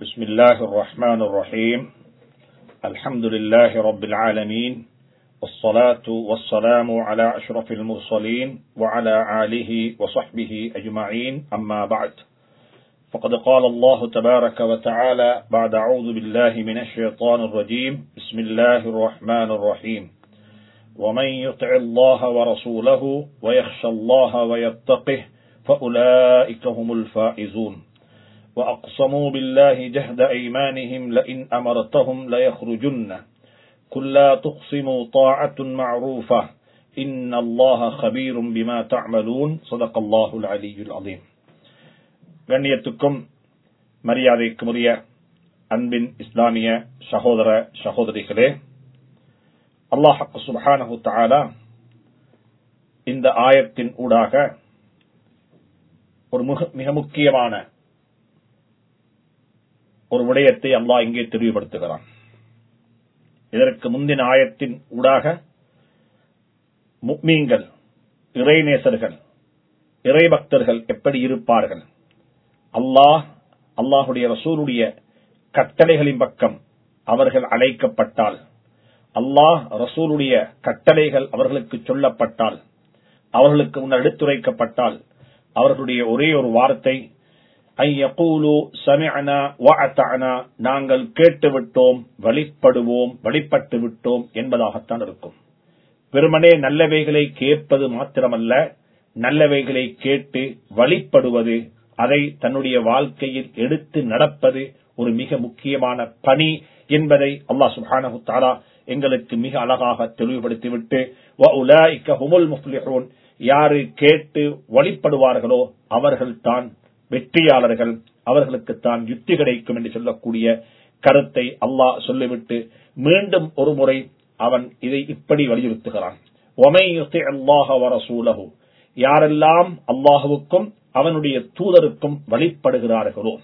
بسم الله الرحمن الرحيم. الحمد لله رب العالمين والصلاة والسلام على أشرف المرسلين وعلى آله وصحبه أجمعين. أما بعد فقد قال الله تبارك وتعالى بعد أعوذ بالله من الشيطان الرجيم بسم الله الرحمن الرحيم. ومن يطع الله ورسوله ويخشى الله ويتقه فأولئك هم الفائزون. وأقسموا بالله جهد أيمانهم لئن أمرتهم ليخرجن قل لا تقسموا طاعة معروفة إن الله خبير بما تعملون صدق الله العلي العظيم கண்ணியத்துக்கும் மரியாதைக்கும் உரிய அன்பின் இஸ்லாமிய சகோதர சகோதரிகளே அல்லாஹ் சுபஹானஹு தஆலா இந்த ஆயத்தின் ஊடாக ஒரு மிக முக்கியமான ஒரு விடயத்தை அல்லாஹ் இங்கே தெளிவுபடுத்துகிறான் இதற்கு முந்தின ஆயத்தின் ஊடாக முக்மீன்கள் இறைநேசர்கள் இறைபக்தர்கள் எப்படி இருப்பார்கள்? அல்லாஹ் அல்லாஹுடைய ரசூலுடைய கட்டளைகளின் பக்கம் அவர்கள் அழைக்கப்பட்டால் அல்லாஹ் ரசூலுடைய கட்டளைகள் அவர்களுக்கு சொல்லப்பட்டால் அவர்களுக்கு முன்னர் எடுத்துரைக்கப்பட்டால் அவர்களுடைய ஒரே ஒரு வார்த்தை நாங்கள் கேட்டுவிட்டோம் வழிபடுவோம் வழிபட்டு விட்டோம் என்பதாகத்தான் இருக்கும். பெருமனே நல்லவைகளை கேட்பது மாத்திரமல்ல நல்லவைகளை கேட்டு வழிபடுவது அதை தன்னுடைய வாழ்க்கையில் எடுத்து நடப்பது ஒரு மிக முக்கியமான பணி என்பதை அல்லா சுஹானு தாரா எங்களுக்கு மிக அழகாக தெளிவுபடுத்திவிட்டு யாரு கேட்டு வழிபடுவார்களோ அவர்கள் தான் வெற்றியாளர்கள் அவர்களுக்கு தான் யுத்தி கிடைக்கும் என்று சொல்லக்கூடிய கருத்தை அல்லாஹ் சொல்லிவிட்டு மீண்டும் ஒரு முறை அவன் இதை இப்படி வலியுறுத்துகிறான். யாரெல்லாம் அல்லாஹுவுக்கும் அவனுடைய தூதருக்கும் வழிபடுகிறார்களோ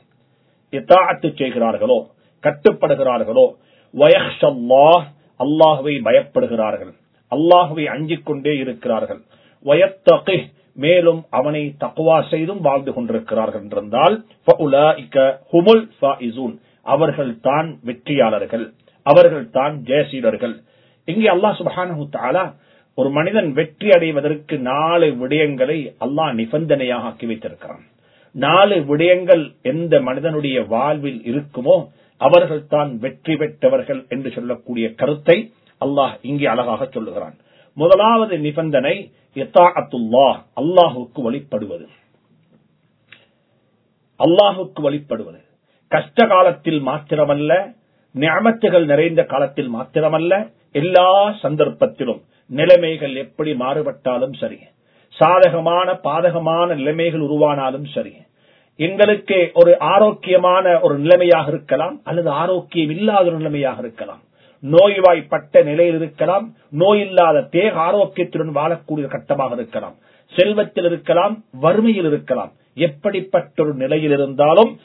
இத்தாட்டு செய்கிறார்களோ கட்டுப்படுகிறார்களோ வயஷல்லாஹ் அல்லாஹுவை பயப்படுகிறார்கள் அல்லாஹுவை அஞ்சிக் கொண்டே இருக்கிறார்கள். வயத்தகை மேலும் அவனை தக்குவா செய்தும் வாழ்ந்து கொண்டிருக்கிறார்கள் என்றால் அவர்கள் தான் வெற்றியாளர்கள். அவர்கள் தான் ஜெயசீலர்கள். இங்கே அல்லாஹ் சுபஹானு தாலா ஒரு மனிதன் வெற்றி அடைவதற்கு நாலு விடயங்களை அல்லாஹ் நிபந்தனையாக ஆக்கி வைத்திருக்கிறான். நாலு விடயங்கள் எந்த மனிதனுடைய வாழ்வில் இருக்குமோ அவர்கள் தான் வெற்றி பெற்றவர்கள் என்று சொல்லக்கூடிய கருத்தை அல்லாஹ் இங்கே அழகாக சொல்லுகிறான். முதலாவது நிபந்தனை அல்லாஹுக்கு வழிபடுவது. அல்லாஹுக்கு வழிபடுவது. கஷ்ட காலத்தில் மாத்திரமல்ல நியமத்துகள் நிறைந்த காலத்தில் மாத்திரமல்ல எல்லா சந்தர்ப்பத்திலும் நிலைமைகள் எப்படி மாறுபட்டாலும் சரி சாதகமான பாதகமான நிலைமைகள் உருவானாலும் சரி எங்களுக்கு ஒரு ஆரோக்கியமான ஒரு நிலைமையாக இருக்கலாம் அல்லது ஆரோக்கியம் இல்லாத ஒரு நிலைமையாக இருக்கலாம். நோய்வாய்ப்பட்ட நிலையில் இருக்கலாம் நோய் இல்லாத தேக ஆரோக்கியத்துடன் வாழக்கூடிய கட்டமாக இருக்கலாம். செல்வத்தில் இருக்கலாம் வறுமையில் இருக்கலாம். எப்படிப்பட்ட ஒரு நிலையில் இருந்தாலும்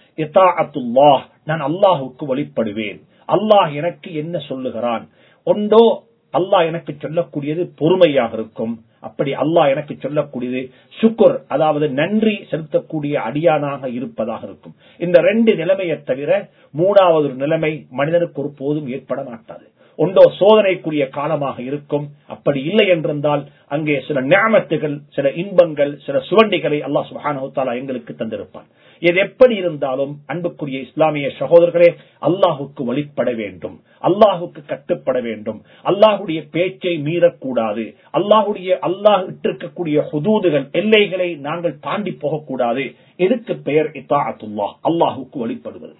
நான் அல்லாஹுக்கு வழிபடுவேன். அல்லாஹ் எனக்கு என்ன சொல்லுகிறான்? ஒன்றோ அல்லாஹ் எனக்கு சொல்லக்கூடியது பொறுமையாக இருக்கும். அப்படி அல்லாஹ் எனக்கு சொல்லக்கூடியது சுக்குர் அதாவது நன்றி செலுத்தக்கூடிய அடியானாக இருப்பதாக இருக்கும். இந்த ரெண்டு நிலைமையை தவிர மூணாவது ஒரு நிலைமை மனிதனுக்கு ஒரு போதும் ஏற்பட மாட்டாது. ஒன்றோ சோதனைக்குரிய காலமாக இருக்கும். அப்படி இல்லை என்றிருந்தால் அங்கே சில ஞாபகத்துகள் சில இன்பங்கள் சில சுவண்டிகளை அல்லாஹ் சுபானா எங்களுக்கு தந்திருப்பான். இது எப்படி இருந்தாலும் அன்புக்குரிய இஸ்லாமிய சகோதரர்களே அல்லாஹுக்கு வழிபட வேண்டும். அல்லாஹுக்கு கட்டுப்பட வேண்டும். அல்லாஹுடைய பேச்சை மீறக்கூடாது. அல்லாஹுடைய அல்லாஹ் இட்டிருக்கக்கூடிய ஹுதூதுகள் எல்லைகளை நாங்கள் தாண்டி போகக்கூடாது. எதுக்கு பெயர் இத்தாத்துல்லா அல்லாஹுக்கு வழிபடுவது.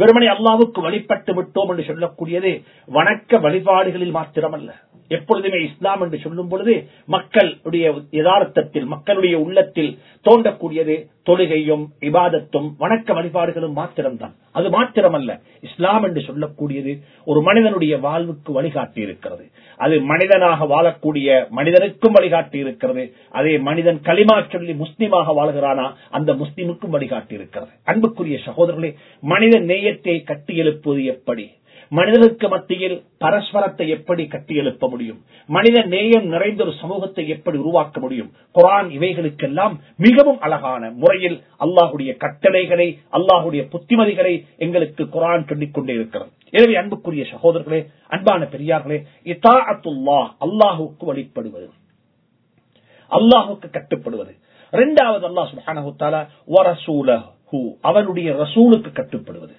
வெறுமனை அல்லாவுக்கு வழிபட்டு விட்டோம் என்று சொல்லக்கூடியது வணக்க வழிபாடுகளில் மாத்திரமல்ல. எப்பொழுதுமே இஸ்லாம் என்று சொல்லும் பொழுது மக்களுடைய யதார்த்தத்தில் மக்களுடைய உள்ளத்தில் தோன்றக்கூடியது தொழுகையும் இபாதத்தும் வணக்க வழிபாடுகளும் மாத்திரம்தான். அது மாத்திரமல்ல. இஸ்லாம் என்று சொல்லக்கூடியது ஒரு மனிதனுடைய வாழ்வுக்கு வழிகாட்டி இருக்கிறது அது மனிதனாக வாழக்கூடிய மனிதனுக்கும் வழிகாட்டி இருக்கிறது அதே மனிதன் களிமா சொல்லி முஸ்லீமாக வாழ்கிறானா அந்த முஸ்லீமுக்கும் வழிகாட்டி இருக்கிறது அன்புக்குரிய சகோதரர்களே மனித நேயத்தை கட்டி எழுப்புவது எப்படி? மனிதனுக்கு மத்தியில் பரஸ்பரத்தை எப்படி கட்டியெழுப்ப முடியும்? மனித நேயம் நிறைந்த ஒரு சமூகத்தை எப்படி உருவாக்க முடியும்? குரான் இவைகளுக்கெல்லாம் மிகவும் அழகான முறையில் அல்லாஹுடைய கட்டளைகளை அல்லாஹுடைய புத்திமதிகளை எங்களுக்கு குரான் சொல்லிக் கொண்டே இருக்கிறது. எனவே அன்புக்குரிய சகோதரர்களே அன்பான பெரியார்களே இத்தாஅத்துல்லா அல்லாஹுக்கு வழிபடுவது. அல்லாஹுக்கு கட்டுப்படுவது. இரண்டாவது அல்லாஹ் அவனுடைய ரசூலுக்கு கட்டுப்படுவது.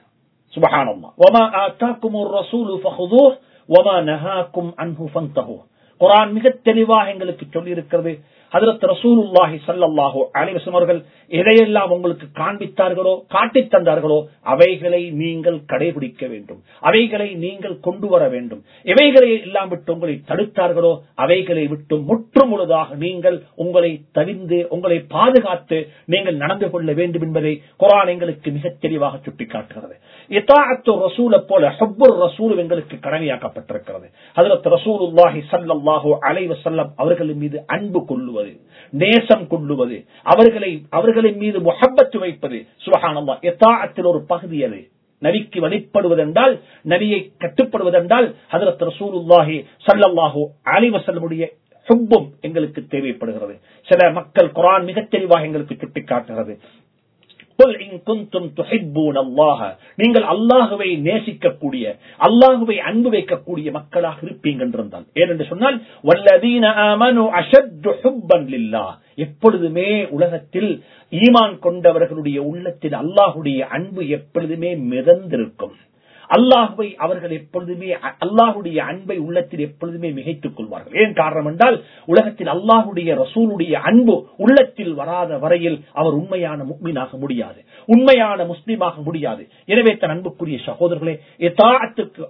சுபஹானம்மா ஒமா ஆத்தாக்கும் ஒரு ரசூலு ஃபஹுதூ ஒமா நஹாக்கும் அன்ஹு ஃபன்தஹு குரான் மிக தெளிவாக எங்களுக்கு சொல்லி இருக்கிறது ஹதரத் ரசூலுல்லாஹி சல்லாஹோ அலிவசம் அவர்கள் எதையெல்லாம் உங்களுக்கு காண்பித்தார்களோ காட்டித் தந்தார்களோ அவைகளை நீங்கள் கடைபிடிக்க வேண்டும். அவைகளை நீங்கள் கொண்டு வர வேண்டும். எவைகளை எல்லாம் விட்டு உங்களை தடுத்தார்களோ அவைகளை விட்டு முற்று முழுதாக நீங்கள் உங்களை தவிந்து உங்களை பாதுகாத்து நீங்கள் நடந்து கொள்ள வேண்டும் என்பதை குரான் எங்களுக்கு மிக தெளிவாக சுட்டிக்காட்டுகிறது இத்தாஅத்து ரசூலை போல ஹுப்புர் ரசூல் எங்களுக்கு கடமையாக்கப்பட்டிருக்கிறது. ஹதரத் ரசூலுல்லாஹி சல்லாஹோ அலைவ வஸல்லம் அவர்களின் மீது அன்பு கொள்ளுவது நேசம் கொள்ளுவது அவர்களை அவர்களின் மீது முகப்பத்து வைப்பது சுபகானம்மா இத்தாஅத்தில் ஒரு பகுதி அது. நபிக்கு வழிபடுவதென்றால் நபியை கட்டுப்படுவதென்றால் ஹதரத் ரசூலுல்லாஹி ஸல்லல்லாஹு அலைவ செல்லமுடைய ஹுப்பும் எங்களுக்கு தேவைப்படுகிறது. சில மக்கள் குரான் மிக தெளிவாக எங்களுக்கு சுட்டிக்காட்டுகிறது. நீங்கள் அல்லாஹுவை நேசிக்கக்கூடிய அல்லாஹுவை அன்பு வைக்கக்கூடிய மக்களாக இருப்பீங்க என்றால். ஏனென்று சொன்னால் வல்லதீன எப்பொழுதுமே உலகத்தில் ஈமான் கொண்டவர்களுடைய உள்ளத்தில் அல்லாஹுடைய அன்பு எப்பொழுதுமே மிதந்திருக்கும். அல்லாஹுவை அவர்கள் எப்பொழுதுமே அல்லாஹுடைய அன்பை உள்ளத்தில் எப்பொழுதுமே மிகைத்துக் கொள்வார்கள். ஏன் காரணம் என்றால் உலகத்தில் அல்லாஹுடைய ரசூலுடைய அன்பு உள்ளத்தில் வராத வரையில் அவர் உண்மையான முக்மீனாக முடியாது. உண்மையான முஸ்லீமாக முடியாது. எனவே தன் அன்புக்குரிய சகோதரர்களே எத்தாத்துக்கு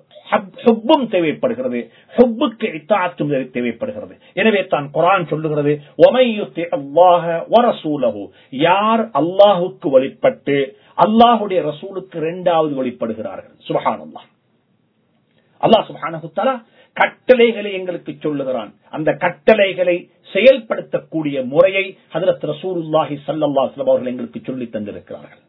சொப்பும் தேவைப்படுகிறது. சொப்புக்கு எத்தாத்தும் தேவைப்படுகிறது. எனவே தான் குரான் சொல்லுகிறது ஒமையுத்தி அல்லாஹ வரசூலகு யார் அல்லாஹுக்கு வழிபட்டு அல்லாஹுடைய ரசூலுக்கு இரண்டாவது வழிபடுகிறார்கள். சுபஹான் அல்லாஹ் அல்லாஹ் சுபஹானஹுத்தாலா கட்டளைகளை எங்களுக்கு சொல்லுகிறான். அந்த கட்டளைகளை செயல்படுத்தக்கூடிய முறையை ஹதரத் ரசூலுல்லாஹி சல்லல்லாஹு அவர்கள் எங்களுக்கு சொல்லி தந்திருக்கிறார்கள்.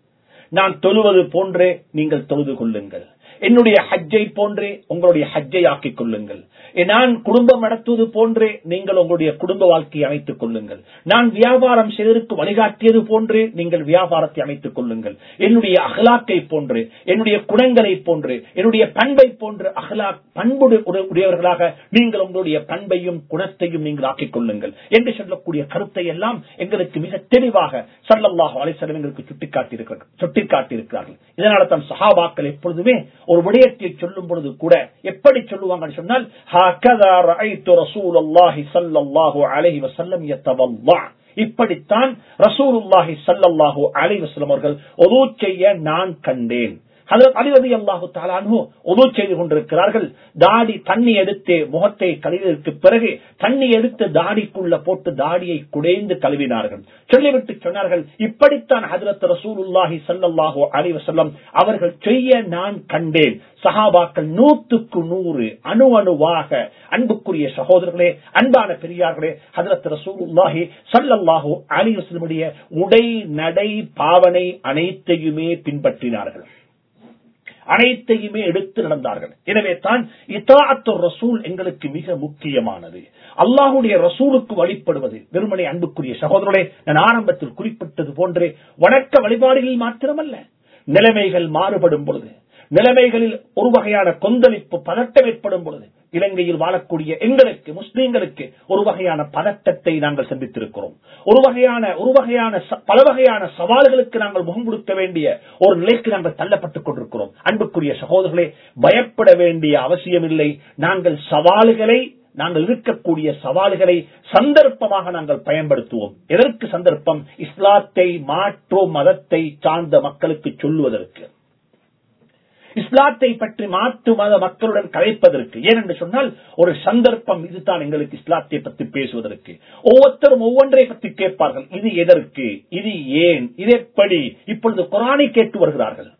நான் தொழுவது போன்றே நீங்கள் தொழுது கொள்ளுங்கள். என்னுடைய ஹஜ்ஜை போன்றே உங்களுடைய ஹஜ்ஜை ஆக்கிக் கொள்ளுங்கள். நான் குடும்பம் நடத்துவது போன்றே நீங்கள் உங்களுடைய குடும்ப வாழ்க்கையை அமைத்துக் கொள்ளுங்கள். நான் வியாபாரம் செய்வதற்கு வழிகாட்டியது போன்றே நீங்கள் வியாபாரத்தை அமைத்துக் கொள்ளுங்கள். என்னுடைய அகலாக்கை போன்று என்னுடைய குணங்களை போன்று என்னுடைய பண்பை போன்று அகலா பண்பு உடையவர்களாக நீங்கள் உங்களுடைய பண்பையும் குணத்தையும் நீங்கள் ஆக்கிக் கொள்ளுங்கள். என்று சொல்லக்கூடிய கருத்தை எல்லாம் எங்களுக்கு மிக தெளிவாக சல்லல்லாஹ் அலிசலம் எங்களுக்கு சுட்டிக்காட்டியிருக்கிறார்கள் சுட்டிக்காட்டியிருக்கிறார்கள். இதனால தான் சஹாபாக்கள் எப்பொழுதுமே ஒரு விடயத்தை சொல்லும் பொழுது கூட எப்படி சொல்லுவாங்கன்னு சொன்னால் இப்படித்தான் ரசூலுல்லாஹி சல்லாஹூ அவர்கள் ஒது செய்ய நான் கண்டேன். அலிவதி அல்லாஹு தாலானு உதவு செய்து கொண்டிருக்கிறார்கள். தாடி தண்ணி எடுத்து முகத்தை கழுவியதற்கு பிறகு தண்ணி எடுத்து தாடிக்குள்ள போட்டு தாடியை குடைந்து கழுவினார்கள். சொல்லிவிட்டு சொன்னார்கள் இப்படித்தான் ஹதரத் ரசூலுல்லாஹி சல்லாஹூ அலிவசல்லம் அவர்கள் செய்ய நான் கண்டேன். சஹாபாக்கள் நூத்துக்கு நூறு அணு அணுவாக அன்புக்குரிய சகோதரர்களே அன்பான பெரியார்களே ஹதரத் ரசூலுல்லாஹி சல்லல்லாஹூ அலிவசல்லமுடைய உடை நடை பாவனை அனைத்தையுமே பின்பற்றினார்கள். அனைத்தையுமே எடுத்து நடந்தார்கள். எனவே தான் இத்தாத்து ரசூல் எங்களுக்கு மிக முக்கியமானது. அல்லாஹுடைய ரசூலுக்கு வழிபடுவது வெறுமனை அன்புக்குரிய சகோதரர்களே நான் ஆரம்பத்தில் குறிப்பிட்டது போன்றே வணக்க வழிபாடுகளில் மாத்திரமல்ல. நிலைமைகள் மாறுபடும் பொழுது நிலைமைகளில் ஒரு வகையான கொந்தளிப்பு பதட்டம் ஏற்படும் பொழுது இலங்கையில் வாழக்கூடிய எங்களுக்கு முஸ்லீம்களுக்கு ஒரு வகையான பதட்டத்தை நாங்கள் சந்தித்திருக்கிறோம். ஒரு வகையான ஒரு வகையான பல வகையான சவால்களுக்கு நாங்கள் முகம் கொடுக்க வேண்டிய ஒரு நிலைக்கு நாங்கள் தள்ளப்பட்டுக் கொண்டிருக்கிறோம். அன்புக்குரிய சகோதரர்களே பயப்பட வேண்டிய அவசியமில்லை. நாங்கள் சவால்களை நாங்கள் இருக்கக்கூடிய சவால்களை சந்தர்ப்பமாக நாங்கள் பயன்படுத்துவோம். எதற்கு சந்தர்ப்பம்? இஸ்லாத்தை மாற்றோ மதத்தை சார்ந்த மக்களுக்கு சொல்லுவதற்கு. இஸ்லாத்தை பற்றி மாற்று மத மக்களுடன் கலைப்பதற்கு. ஏனென்று சொன்னால் ஒரு சந்தர்ப்பம் இதுதான் எங்களுக்கு இஸ்லாத்தை பற்றி பேசுவதற்கு. ஒவ்வொருத்தரும் ஒவ்வொன்றை பற்றி கேட்பார்கள். இது எதற்கு? இது ஏன்? இது எப்படி? இப்பொழுது குரானை கேட்டு வருகிறார்கள்.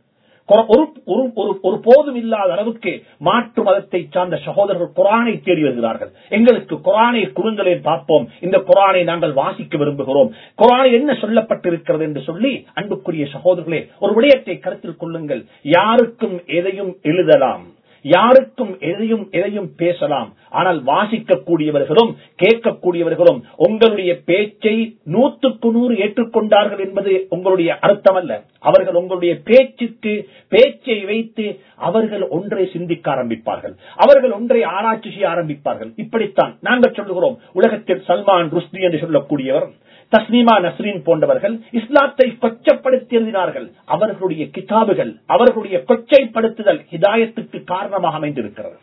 ஒரு போதும் இல்லாத அளவுக்கு மாற்று மதத்தை சார்ந்த சகோதரர்கள் குரானை தேடி வருகிறார்கள். எங்களுக்கு குரானை குறுந்தலை பார்ப்போம். இந்த குரானை நாங்கள் வாசிக்க விரும்புகிறோம். குரானை என்ன சொல்லப்பட்டிருக்கிறது என்று சொல்லி அன்புக்குரிய சகோதரர்களே ஒரு விடயத்தை கருத்தில் கொள்ளுங்கள். யாருக்கும் எதையும் எழுதலாம். யாருக்கும் எதையும் எதையும் பேசலாம். ஆனால் வாசிக்கக்கூடியவர்களும் கேட்கக்கூடியவர்களும் உங்களுடைய பேச்சை நூற்றுக்கு நூறு ஏற்றுக்கொண்டார்கள் என்பது உங்களுடைய அர்த்தம் அல்ல அவர்கள் உங்களுடைய பேச்சுக்கு பேச்சை வைத்து அவர்கள் ஒன்றை சிந்திக்க ஆரம்பிப்பார்கள். அவர்கள் ஒன்றை ஆராய்ச்சி செய்ய ஆரம்பிப்பார்கள். இப்படித்தான் நாங்கள் சொல்லுகிறோம். உலகத்தில் சல்மான் ருஷ்டி என்று சொல்லக்கூடியவர் தஸ்லீமா நஸ்ரீன் போன்றவர்கள் இஸ்லாத்தை கொச்சப்படுத்தி எழுதினார்கள் அவர்களுடைய கிதாபுகள் அவர்களுடைய கொச்சைப்படுத்துதல் ஹிதாயத்துக்கு காரணமாக அமைந்திருக்கிறது.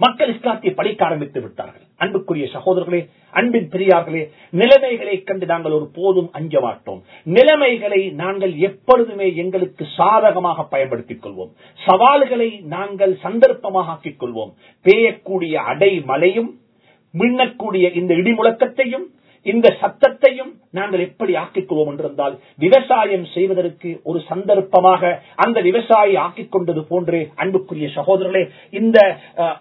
மக்கள் இஸ்லாத்தை படிக்க ஆரம்பித்து விட்டார்கள். அன்புக்குரிய சகோதரர்களே அன்பின் பெரியார்களே நிலைமைகளை கண்டு நாங்கள் ஒரு போதும் அஞ்ச மாட்டோம். நிலைமைகளை நாங்கள் எப்பொழுதுமே எங்களுக்கு சாதகமாக பயன்படுத்திக் கொள்வோம். சவால்களை நாங்கள் சந்தர்ப்பமாக ஆக்கிக் கொள்வோம். பெய்யக்கூடிய அடை மழையும் மின்னக்கூடிய இந்த இடிமுழக்கத்தையும் இந்த சத்தத்தையும் நாங்கள் எப்படி ஆக்கிக்குவோம் என்றிருந்தால் விவசாயம் செய்வதற்கு ஒரு சந்தர்ப்பமாக அந்த விவசாயி ஆக்கிக் கொண்டது போன்று அன்புக்குரிய சகோதரர்களே இந்த அஹ்,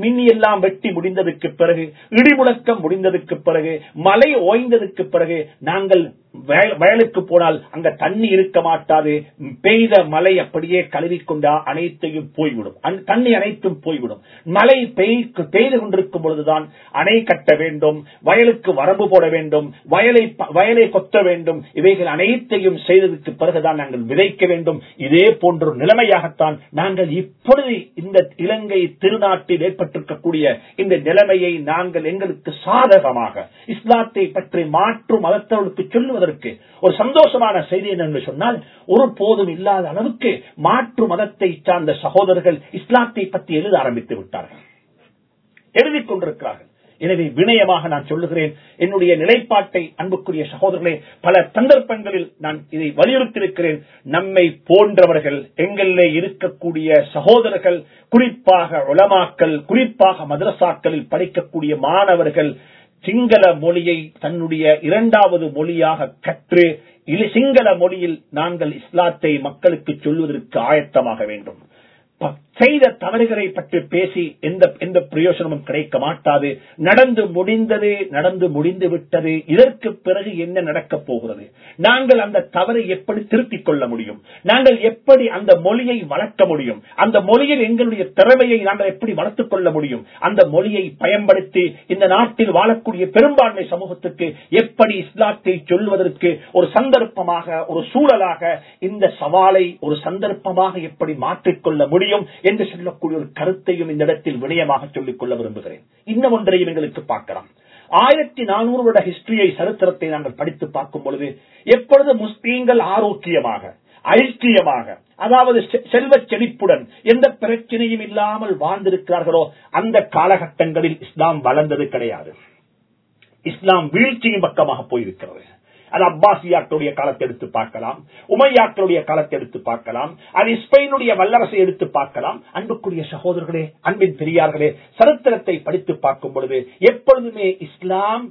மின்னி எல்லாம் வெட்டி முடிந்ததற்கு பிறகு இடிமுழக்கம் முடிந்ததுக்கு பிறகு மழை ஓய்ந்ததற்கு பிறகு நாங்கள் வயலுக்கு போனால் அங்க தண்ணி இருக்க மாட்டாது. பெய்த மழை அப்படியே கழுவிக்கொண்டா அனைத்தையும் போய்விடும். தண்ணி அனைத்தும் போய்விடும். மழை பெய்து கொண்டிருக்கும் பொழுதுதான் அணை கட்ட வேண்டும் வயலுக்கு வரம்பு போட வேண்டும் வயலை வயலை கொத்த வேண்டும். இவைகள் அனைத்தையும் செய்ததற்கு பிறகுதான் நாங்கள் விதைக்க வேண்டும். இதே போன்ற நிலைமையாகத்தான் நாங்கள் இப்பொழுது இந்த இலங்கை திருநாட்டில் ஏற்பட்டிருக்கக்கூடிய இந்த நிலைமையை நாங்கள் எங்களுக்கு சாதகமாக இஸ்லாத்தை பற்றி மாற்றும் மதத்தவர்களுக்கு சொல்லுவதற்கு ஒரு சந்தோஷமான செய்தி என்று சொன்னால் ஒரு போதும் இல்லாத அளவுக்கு மாற்று மதத்தை சார்ந்த சகோதரர்கள் இஸ்லாத்தை பற்றி எழுத ஆரம்பித்து விட்டார்கள். எழுதிக் கொண்டிருக்கிறார்கள். எனவே வினயமாக நான் சொல்லுகிறேன் என்னுடைய நிலைப்பாட்டை அன்புக்குரிய சகோதரர்களே பல சந்தர்ப்பங்களில் நான் இதை வலியுறுத்தியிருக்கிறேன். நம்மை போன்றவர்கள் எங்களிலே இருக்கக்கூடிய சகோதரர்கள் குறிப்பாக உளமாக்கல் குறிப்பாக மதரசாக்களில் படிக்கக்கூடிய மாணவர்கள் சிங்கள மொழியை தன்னுடைய இரண்டாவது மொழியாக கற்று சிங்கள மொழியில் நாங்கள் இஸ்லாத்தை மக்களுக்கு சொல்வதற்கு ஆயத்தமாக வேண்டும். செய்த தவறுகளை பற்றி பேசி எந்த எந்த பிரயோஜனமும் கிடைக்க மாட்டாது. நடந்து முடிந்தது நடந்து முடிந்து விட்டது. இதற்கு பிறகு என்ன நடக்கப் போகிறது? நாங்கள் அந்த தவறை எப்படி திருத்திக் கொள்ள முடியும்? நாங்கள் எப்படி அந்த மொழியை வளர்க்க முடியும்? அந்த மொழியில் எங்களுடைய திறமையை நாங்கள் எப்படி வளர்த்துக் கொள்ள முடியும்? அந்த மொழியை பயன்படுத்தி இந்த நாட்டில் வாழக்கூடிய பெரும்பான்மை சமூகத்துக்கு எப்படி இஸ்லாத்தை சொல்வதற்கு ஒரு சந்தர்ப்பமாக ஒரு சூழலாக இந்த சவாலை ஒரு சந்தர்ப்பமாக எப்படி மாற்றிக்கொள்ள முடியும்? முடியும் என்று சொல்லக்கூடிய ஒரு கருத்தையும் இந்த இடத்தில் விடயமாக சொல்லிக் கொள்ள விரும்புகிறேன். இன்னும் ஒன்றையும் எங்களுக்கு பார்க்கலாம். ஆயிரத்தி நானூறு வருட ஹிஸ்டரியை சரித்திரத்தை நாங்கள் படித்து பார்க்கும் பொழுது எப்பொழுது முஸ்லீம்கள் ஆரோக்கியமாக ஐக்கியமாக அதாவது செல்வ செழிப்புடன் எந்த பிரச்சனையும் இல்லாமல் வாழ்ந்திருக்கிறார்களோ அந்த காலகட்டங்களில் இஸ்லாம் வளர்ந்தது கிடையாது. இஸ்லாம் வீழ்ச்சியின் பக்கமாக போயிருக்கிறது. அது அப்பாசியாக்களுடைய காலத்தை எடுத்து பார்க்கலாம் உமையாக்களுடைய காலத்தை எடுத்து பார்க்கலாம் அது இஸ்பெயினுடைய வல்லரசை எடுத்து பார்க்கலாம். அன்புக்குரிய சகோதரர்களே அன்பின் பெரியார்களே சரித்திரத்தை படித்து பார்க்கும் பொழுது எப்பொழுதுமே இஸ்லாம்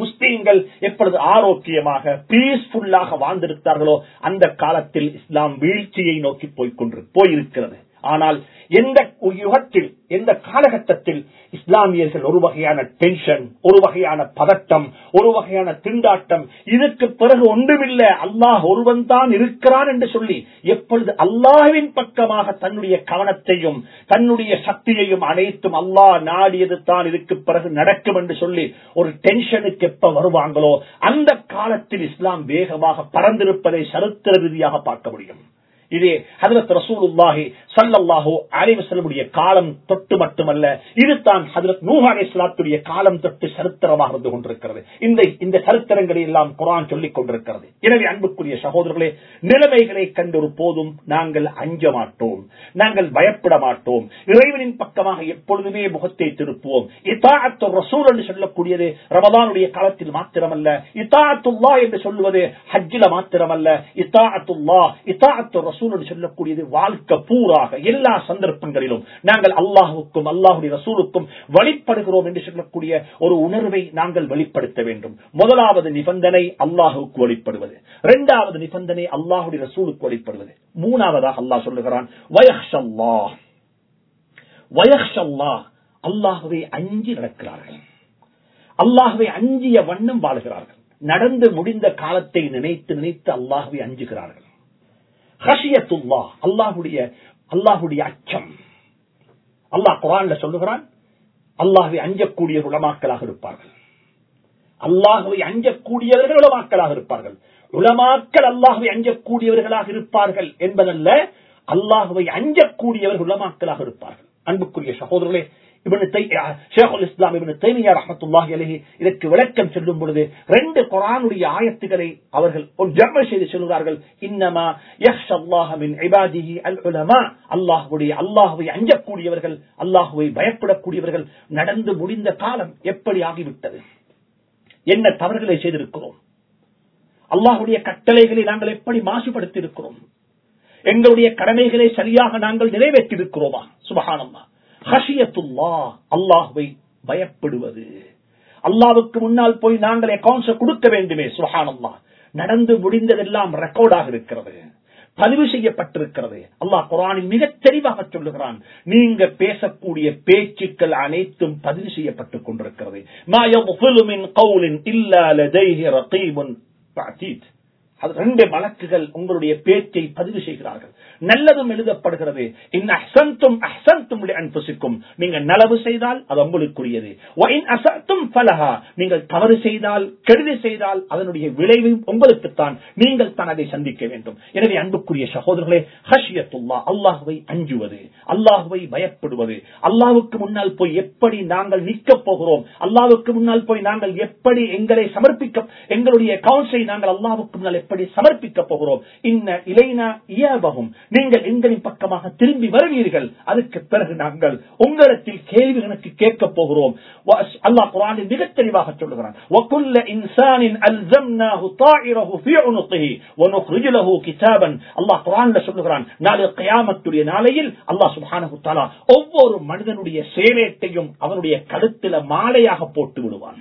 முஸ்லீம்கள் எப்பொழுது ஆரோக்கியமாக பீஸ்ஃபுல்லாக வாழ்ந்திருக்கிறார்களோ அந்த காலத்தில் இஸ்லாம் வீழ்ச்சியை நோக்கி போய்கொண்டு போயிருக்கிறது. ஆனால் எந்த யுகத்தில் எந்த காலகட்டத்தில் இஸ்லாமியர்கள் ஒரு வகையான டென்ஷன் ஒரு வகையான பதட்டம் ஒரு வகையான திண்டாட்டம் இதற்கு பிறகு ஒன்றுமில்ல அல்லாஹ் ஒருவன் தான் இருக்கிறான் என்று சொல்லி எப்பொழுது அல்லாஹுவின் பக்கமாக தன்னுடைய கவனத்தையும் தன்னுடைய சக்தியையும் அனைத்தும் அல்லாஹ் நாடியது தான் இதுக்கு பிறகு நடக்கும் என்று சொல்லி ஒரு டென்ஷனுக்கு எப்ப வருவாங்களோ அந்த காலத்தில் இஸ்லாம் வேகமாக பறந்திருப்பதை சரித்திர ரீதியாக பார்க்க முடியும். இது ஹதரத் ரசூலுல்லாஹி ஸல்லல்லாஹு அலைஹி காலம் தொட்டு மட்டுமல்ல இது தான் ஹதரத் நூஹ் காலம் தொட்டு சரித்திரமாக இருந்து கொண்டிருக்கிறது. இந்த இந்த சரித்திரங்களை எல்லாம் குரான் சொல்லிக் கொண்டிருக்கிறது. எனவே அன்புக்குரிய சகோதரர்களே நிலைமைகளை கண்டொரு போதும் நாங்கள் அஞ்ச மாட்டோம் நாங்கள் பயப்பட மாட்டோம். இறைவனின் பக்கமாக எப்பொழுதுமே முகத்தை திருப்புவோம். இத்தாத்து ரசூல் என்று சொல்லக்கூடியது ரமதானுடைய காலத்தில் மாத்திரமல்ல இத்தாஅத்துல்லா என்று சொல்லுவது ஹஜ்ஜில மாத்திரமல்ல இத்தாஅத்துல்லா இத்தாஅத்து ரசூலோடு சொல்லக்கூடியது வாழ்க்கை பூராக எல்லா சந்தர்ப்பங்களிலும். நாங்கள் அல்லாஹுக்கும் அல்லாஹுடைய ரசூலுக்கும் வழிபடுகிறோம் என்று சொல்லக்கூடிய ஒரு உணர்வை நாங்கள் வெளிப்படுத்த வேண்டும். முதலாவது நிபந்தனை அல்லாஹுக்கு வழிபடுவது. இரண்டாவது நிபந்தனை அல்லாஹுடைய ரசூலுக்கு வழிபடுவது. மூணாவதாக அல்லாஹ் சொல்லுகிறான் வயஹ்ஷல்லாஹ். வயஹ்ஷல்லாஹ். அல்லாஹுவை அஞ்சி நடக்கிறார்கள். அல்லாஹுவை அஞ்சிய வண்ணம் வாழுகிறார்கள். நடந்து முடிந்த காலத்தை நினைத்து நினைத்து அல்லாஹுவை அஞ்சுகிறார்கள். ஹஷியத்துல்லா அல்லாஹுடைய அல்லாஹுடைய அச்சம். அல்லாஹ் குரான்ல சொல்லுகிறான் அல்லாஹ்வை அஞ்சக்கூடிய உலமாக்களாக இருப்பார்கள். அல்லாஹுவை அஞ்சக்கூடியவர்கள் உலமாக்களாக இருப்பார்கள். உலமாக்கள் அல்லாஹுவை அஞ்சக்கூடியவர்களாக இருப்பார்கள் என்பதல்ல அல்லாஹுவை அஞ்சக்கூடியவர்கள் உலமாக்களாக இருப்பார்கள். அன்புக்குரிய சகோதரர்களே ஷேகுல் இஸ்லாம் இவனு தைமியா ரஹமத்துல்லாஹி அலஹி இதற்கு விளக்கம் சொல்லும் பொழுது ரெண்டு குரானுடைய ஆயத்துக்களை அவர்கள் ஒரு ஜர்ம செய்து சொல்கிறார்கள் இன்னமா யஹ்ஷல்லாஹ மின் இபாதிஹி அல் உலமா. அல்லாஹ்வுடைய அல்லாஹ்வை அஞ்சக்கூடியவர்கள் அல்லாஹுவை பயப்படக்கூடியவர்கள் நடந்து முடிந்த காலம் எப்படி ஆகிவிட்டது? என்ன தவறுகளை செய்திருக்கிறோம்? அல்லாஹுடைய கட்டளைகளை நாங்கள் எப்படி மாசுபடுத்தி இருக்கிறோம் எங்களுடைய கடமைகளை சரியாக நாங்கள் நிறைவேற்றியிருக்கிறோமா? சுபகானம்மா ஹஷியத்துல்லா அல்லாஹுவை பயப்படுவது. அல்லாவுக்கு முன்னால் போய் நாங்கள் அக்கௌண்ட்ஸ் கொடுக்க வேண்டுமே சுபகானம்மா நடந்து முடிந்ததெல்லாம் ரெக்கார்டாக இருக்கிறது. பதிவு செய்யப்பட்டிருக்கிறது. அல்லாஹ் குரானில் மிக தெளிவாக சொல்லுகிறான். நீங்க பேசக்கூடிய பேச்சுக்கள் அனைத்தும் பதிவு செய்யப்பட்டுக் கொண்டிருக்கிறது. அது ரெண்டு வழக்குகள் உங்களுடைய பேச்சை பதிவு செய்கிறார்கள். நல்லதும் எழுதப்படுகிறது. நீங்க நலவு செய்தால் அது உங்களுக்குரியது நீங்கள் தவறு செய்தால் கெடுதி செய்தால் அதனுடைய விளைவு உங்களுக்குத்தான். நீங்கள் தான் அதை சந்திக்க வேண்டும். எனவே அன்புக்குரிய சகோதரர்களே ஹஷியத்துல்லா அல்லாஹுவை அஞ்சுவது அல்லாஹுவை பயப்படுவது. அல்லாவுக்கு முன்னால் போய் எப்படி நாங்கள் நிற்கப் போகிறோம்? அல்லாவுக்கு முன்னால் போய் நாங்கள் எப்படி எங்களை சமர்ப்பிக்க எங்களுடைய கவுன்சை நாங்கள் அல்லாவுக்கு முன்னால் எப்படி சமர்ப்பிக்க போகிறோம்? இன்ன இலைனா இயபகும் நீங்கள் எங்களின் பக்கமாக திரும்பி வருவீர்கள். அதுக்கு பிறகு நாங்கள் உங்களிடத்தில் கேள்வி கணக்கு கேட்க போகிறோம். அல்லாஹ் குரானில் மிக தெளிவாக சொல்லுகிறான். ஒவ்வொரு மனிதனுடைய சேவேட்டையும் அவனுடைய கழுத்தில மாலையாக போட்டு விடுவான்.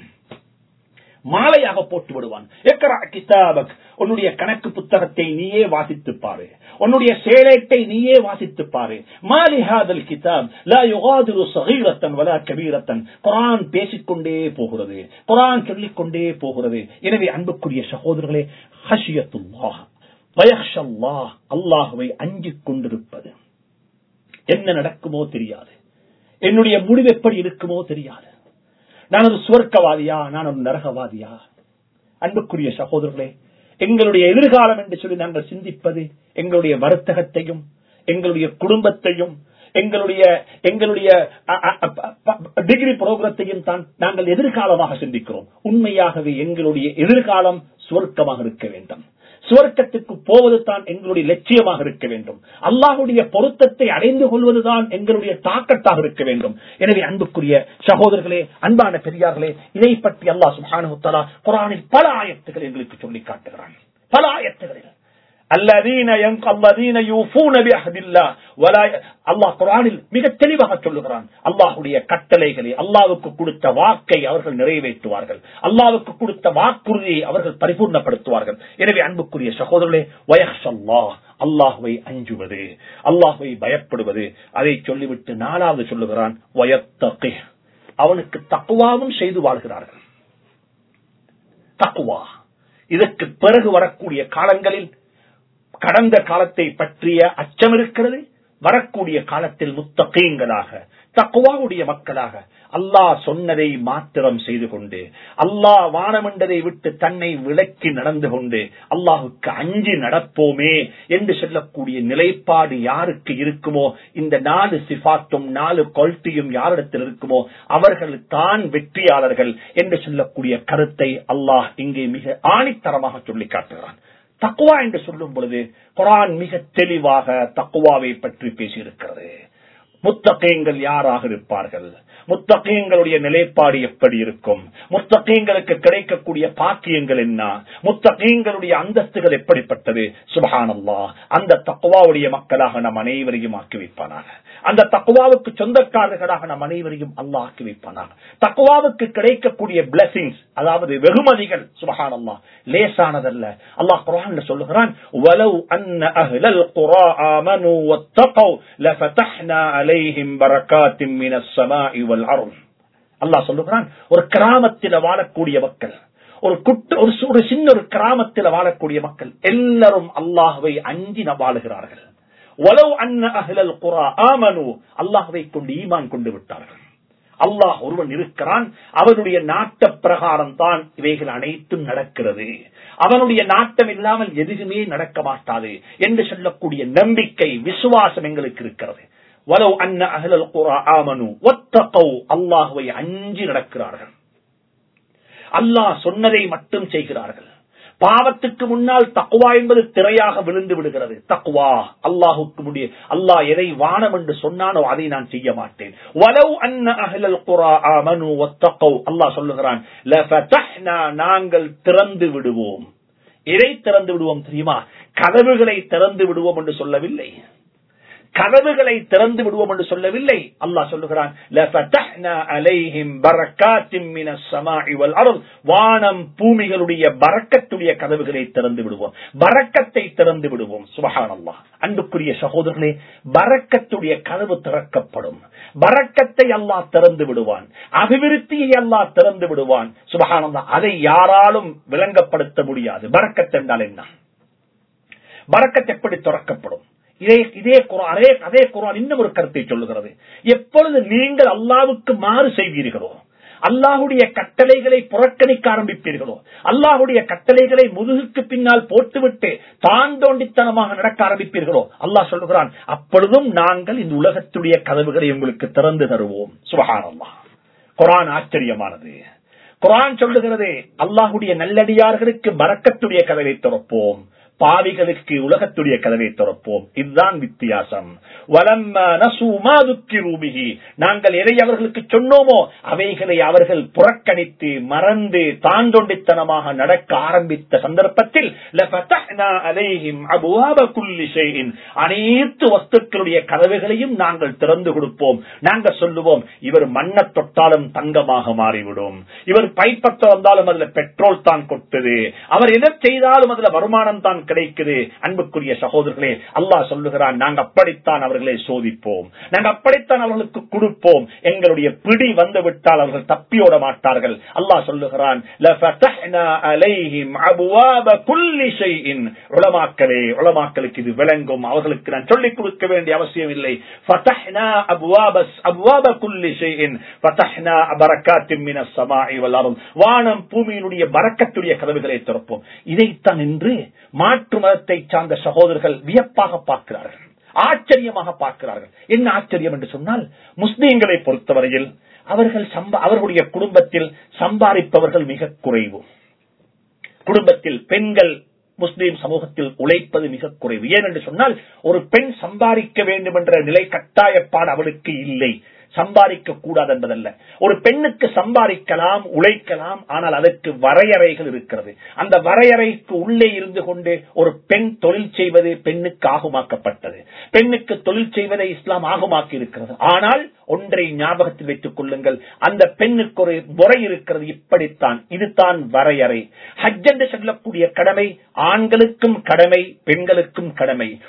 மாலையாக போட்டு விடுவான். கிதாபக். உன்னுடைய கணக்கு புத்தகத்தை நீயே வாசித்து பாரு. உன்னுடைய சேலேட்டை நீயே வாசித்து பாரு. மாலிஹாதல் கிதாப். லா யுகாதிரு சகீரத்தன் வலா கபீரத்தன். குரான் பேசிக்கொண்டே போகிறது. குரான் சொல்லிக்கொண்டே போகிறது. எனவே அன்புக்குரிய சகோதரர்களே ஹஷியத்துல்லாஹ். பயக்ஷல்லாஹ் அல்லாஹுவை அஞ்சிக் கொண்டிருப்பது. என்ன நடக்குமோ தெரியாது. என்னுடைய முடிவு எப்படி இருக்குமோ தெரியாது. நான் ஒரு சுவர்க்கவாதியா? நான் ஒரு நரகவாதியா? அன்புக்குரிய சகோதரர்களே எங்களுடைய எதிர்காலம் என்று சொல்லி நாங்கள் சிந்திப்பது எங்களுடைய வர்த்தகத்தையும் எங்களுடைய குடும்பத்தையும் எங்களுடைய எங்களுடைய டிகிரி புரோகிரத்தையும் தான் நாங்கள் எதிர்காலமாக சிந்திக்கிறோம். உண்மையாகவே எங்களுடைய எதிர்காலம் சுவர்க்கமாக இருக்க வேண்டும். சுவர்க்கத்துக்கு போவது தான் எங்களுடைய லட்சியமாக இருக்க வேண்டும். அல்லாஹுடைய பொருத்தத்தை அடைந்து கொள்வதுதான் எங்களுடைய தாக்கத்தாக இருக்க வேண்டும். எனவே அன்புக்குரிய சகோதரர்களே அன்பான பெரியார்களே இதை பற்றி அல்லாஹ் சுஹானு குரானில் பல ஆயத்துகள் எங்களுக்கு சொல்லி காட்டுகிறான். பல ஆயத்துகளில் அல்லதீன அல்லதீன யூஃபூன அல்லாஹ் குர்ஆனில் மிக தெளிவாக சொல்லுகிறான். அல்லாஹ்வுடைய கட்டளைகளை அல்லாஹ்வுக்கு கொடுத்த வாக்கை அவர்கள் நிறைவேற்றுவார்கள். அல்லாஹ்வுக்கு கொடுத்த வாக்குறுதியை அவர்கள் பரிபூர்ணப்படுத்துவார்கள். எனவே அன்புக்குரிய சகோதரர்களே வயஹல்லாஹ் அல்லாஹ்வை அஞ்சுவது அல்லாஹுவை பயப்படுவது அதை சொல்லிவிட்டு நாலாவது சொல்லுகிறான் வயத்தகி அவனுக்கு தக்குவாவும் செய்து வாழ்கிறார்கள். தக்குவா இதற்கு பிறகு வரக்கூடிய காலங்களில் கடந்த காலத்தை பற்றிய அச்சம் இருக்கிறது வரக்கூடிய காலத்தில் முத்தகீங்களாக தக்குவாவுடைய மக்களாக அல்லாஹ் சொன்னதை மாத்திரம் செய்து கொண்டு அல்லாஹ் வானமண்டதை விட்டு தன்னை விலக்கி நடந்து கொண்டு அல்லாஹுக்கு அஞ்சு நடப்போமே என்று சொல்லக்கூடிய நிலைப்பாடு யாருக்கு இருக்குமோ இந்த நாலு சிபாத்தும் நாலு குவாலிட்டியும் யாரிடத்தில் இருக்குமோ அவர்கள் தான் வெற்றியாளர்கள் என்று சொல்லக்கூடிய கருத்தை அல்லாஹ் இங்கே மிக ஆணித்தரமாக சொல்லி காட்டுகிறான். தக்குவா என்று சொல்லும் பொழுது குரான் மிக தெளிவாக தக்குவாவை பற்றி பேசியிருக்கிறது. முத்தகையங்கள் யாராக இருப்பார்கள்? முத்தகையங்களுடைய நிலைப்பாடு எப்படி இருக்கும்? முத்தகையங்களுக்கு கிடைக்கக்கூடிய பாக்கியங்கள் என்ன? முத்தகையங்களுடைய அந்தஸ்துகள் எப்படிப்பட்டது? சுபகானல்லா அந்த தக்குவாவுடைய மக்களாக நம் அனைவரையும் ஆக்கி வைப்பானாக அந்த தக்குவாவுக்கு சொந்தக்காரர்களாக நம் அனைவரையும் அல்லா ஆக்கி வைப்பானாக தக்குவாவுக்கு கிடைக்கக்கூடிய பிளஸிங்ஸ் அதாவது வெகுமதிகள் சுபகானல்லா லேசானதல்ல. அல்லாஹ் குரான் சொல்லுகிறான் வலவ் அன்ன அஹ்லல் குரா ஆமனு வத்தகௌ லஃபதஹ்னா அலைஹிம் பரக்காத்தின் மினஸ் ஸமாஇ வல் அர்ض் சொல்லுகிறான் ஒரு கிராமத்தில் வாழக்கூடிய மக்கள் ஒரு குட்டு ஒரு சின்ன ஒரு கிராமத்தில் வாழக்கூடிய மக்கள் எல்லாரும் அல்லாஹுவை அஞ்சி வாழுகிறார்கள். வலவ் அன்ன அஹ்லல் குரா ஆமனு அல்லாஹுவை கொண்டு ஈமான் கொண்டு விட்டார்கள். அல்லாஹ் ஒருவன் இருக்கிறான் அவனுடைய நாட்ட பிரகாரம் தான் இவைகள் அனைத்தும் நடக்கிறது. அவனுடைய நாட்டம் இல்லாமல் எதுவுமே நடக்க மாட்டாது என்று சொல்லக்கூடிய நம்பிக்கை விசுவாசம் எங்களுக்கு இருக்கிறது. வலோ அன்ன அகலல் குரா ஆமனு ஒத்தகௌ அல்லாஹுவை அஞ்சி நடக்கிறார்கள். அல்லாஹ் சொன்னதை மட்டும் செய்கிறார்கள். பாவத்துக்கு முன்னால் தக்குவா என்பது திரையாக விழுந்து விடுகிறது. தக்குவா அல்லாஹுக்கு முடிய அல்லாஹ் எதை வானம் என்று சொன்னானோ அதை நான் செய்ய மாட்டேன். வலவ் அன்ன அஹ்லல் குரா ஆமனு வத்தகௌ அல்லாஹ் சொல்லுகிறான் நாங்கள் திறந்து விடுவோம். எதை திறந்து விடுவோம் தெரியுமா? கதவுகளை திறந்து விடுவோம் என்று சொல்லவில்லை. கதவுகளை திறந்து விடுவோம் என்று சொல்லவில்லை. அல்லாஹ் சொல்லுகிறான் வானம் பூமிகளுடைய பறக்கத்துடைய கதவுகளை திறந்து விடுவோம். பறக்கத்தை திறந்து விடுவோம். சுபஹானல்லாஹ். அன்புக்குரிய சகோதரர்களே பறக்கத்துடைய கதவு திறக்கப்படும். பறக்கத்தை அல்லாஹ் திறந்து விடுவான். அபிவிருத்தியை அல்லாஹ் திறந்து விடுவான். சுபகானந்தா அதை யாராலும் விளங்கப்படுத்த முடியாது. பரக்கத் என்றால் என்ன? பரக்கத் எப்படி திறக்கப்படும்? இதே இதே குரான் அதே அதே குரான் இன்னும் ஒரு கருத்தை சொல்லுகிறது. எப்பொழுது நீங்கள் அல்லாவுக்கு மாறு செய்வீர்களோ அல்லாஹுடைய கட்டளைகளை புறக்கணிக்க ஆரம்பிப்பீர்களோ அல்லாஹுடைய கட்டளைகளை முதுகுக்கு பின்னால் போட்டுவிட்டு தான் தோண்டித்தனமாக நடக்க ஆரம்பிப்பீர்களோ அல்லாஹ் சொல்லுகிறான் அப்பொழுதும் நாங்கள் இந்த உலகத்துடைய கதவுகளை உங்களுக்கு திறந்து தருவோம். சுபகாரம்மா குரான் ஆச்சரியமானது. குரான் சொல்லுகிறது அல்லாஹுடைய நல்லடியார்களுக்கு மறக்கத்துடைய கதவை திறப்போம். பாவிகளுக்கு உலகத்துடைய கதவை திறப்போம். இதுதான் வித்தியாசம். நாங்கள் எதை அவர்களுக்கு சொன்னோமோ அவைகளை அவர்கள் புறக்கணித்து மறந்து தாண்டொண்டித்தனமாக நடக்க ஆரம்பித்த சந்தர்ப்பத்தில் அனைத்து வஸ்துக்களுடைய கதவுகளையும் நாங்கள் திறந்து கொடுப்போம். நாங்கள் சொல்லுவோம் இவர் மண்ண தொட்டாலும் தங்கமாக மாறிவிடும். இவர் பைப்பற்ற வந்தாலும் அதுல பெட்ரோல் தான் கொட்டுது. அவர் எதை செய்தாலும் அதுல வருமானம் தான் கிடைக்குது. அன்புக்குரிய சகோதரர்களே அல்லாஹ் சொல்லுகிறான் நாங்க அப்படித்தான் அவர்களை சோதிப்போம். நாங்க அப்படித்தான் அவர்களுக்கு கொடுப்போம். எங்களுடைய பிடி வந்து விட்டால் அவர்கள் தப்பியோட மாட்டார்கள். அல்லாஹ் சொல்லுகிறான் உளமாக்களே உளமாக்களுக்கு இது விளங்கும். அவர்களுக்கு நான் சொல்லிக் கொடுக்க வேண்டிய அவசியம் இல்லை. வானம் பூமியினுடைய பறக்கத்துடைய கதவுகளை திறப்போம். இதைத்தான் என்று மாற்று மதத்தை சார்ந்த சகோதரர்கள் வியப்பாக பார்க்கிறார்கள். ஆச்சரியமாக பார்க்கிறார்கள். என்ன ஆச்சரியம் என்று சொன்னால் முஸ்லீம்களை பொறுத்தவரையில் அவர்கள் அவர்களுடைய குடும்பத்தில் சம்பாதிப்பவர்கள் மிக குறைவு. குடும்பத்தில் பெண்கள் முஸ்லீம் சமூகத்தில் உழைப்பது மிக குறைவு. ஏனென்று சொன்னால் ஒரு பெண் சம்பாதிக்க வேண்டும் என்ற நிலை கட்டாயப்பாடு அவளுக்கு இல்லை. சம்பாதிக்க கூடாது என்பதல்ல. ஒரு பெண்ணுக்கு சம்பாதிக்கலாம் உழைக்கலாம் ஆனால் அதற்கு வரையறைகள் இருக்கிறது. அந்த வரையறைக்கு உள்ளே இருந்து கொண்டு ஒரு பெண் தொழில் செய்வது பெண்ணுக்கு ஆகுமாக்கப்பட்டது. பெண்ணுக்கு தொழில் செய்வதை இஸ்லாம் ஆகுமாக்கி இருக்கிறது. ஆனால் ஒன்றை ஞாபகத்தில் வைத்துக் கொள்ளுங்கள். அந்த பெண்ணுக்கு ஒரு முறை இருக்கிறது இப்படித்தான். இதுதான் வரையறை. ஹஜ் என்று சொல்லக்கூடிய கடமை ஆண்களுக்கும் கடமை பெண்களுக்கும் கடமை.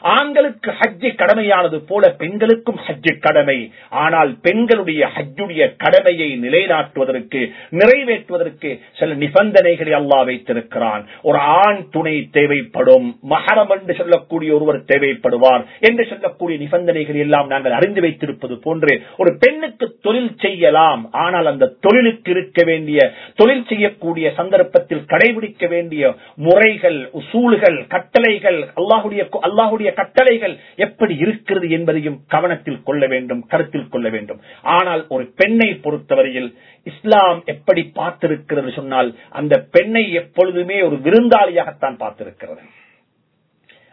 ஆண்களுக்கு ஹஜ்ஜி கடமையானது போல பெண்களுக்கும் ஹஜ்ஜி கடமை. ஆனால் பெண்களுடைய ஹஜ்ஜுடைய கடமையை நிலைநாட்டுவதற்கு நிறைவேற்றுவதற்கு சில நிபந்தனைகளை அல்லா வைத்திருக்கிறான். ஒரு ஆண் துணை தேவைப்படும். மகரம் என்று சொல்லக்கூடிய ஒருவர் தேவைப்படுவார் என்று சொல்லக்கூடிய நிபந்தனைகள் எல்லாம் நாங்கள் அறிந்து வைத்திருப்பது போன்று ஒரு பெண்ணுக்கு தொழில் செய்யலாம். ஆனால் அந்த தொழிலுக்கு இருக்க வேண்டிய தொழில் செய்யக்கூடிய சந்தர்ப்பத்தில் கடைபிடிக்க வேண்டிய முறைகள் உசூல்கள் கட்டளைகள் அல்லாஹுடைய அல்லாஹுடைய கட்டளைகள் எப்படி இருக்கிறது என்பதையும் கவனத்தில் கொள்ள வேண்டும் கருத்தில் கொள்ள வேண்டும். ஆனால் ஒரு பெண்ணை பொறுத்தவரையில் இஸ்லாம் எப்படி பார்த்திருக்கிறது சொன்னால் அந்த பெண்ணை எப்பொழுதுமே ஒரு விருந்தாளியாகத்தான் பார்த்திருக்கிறது.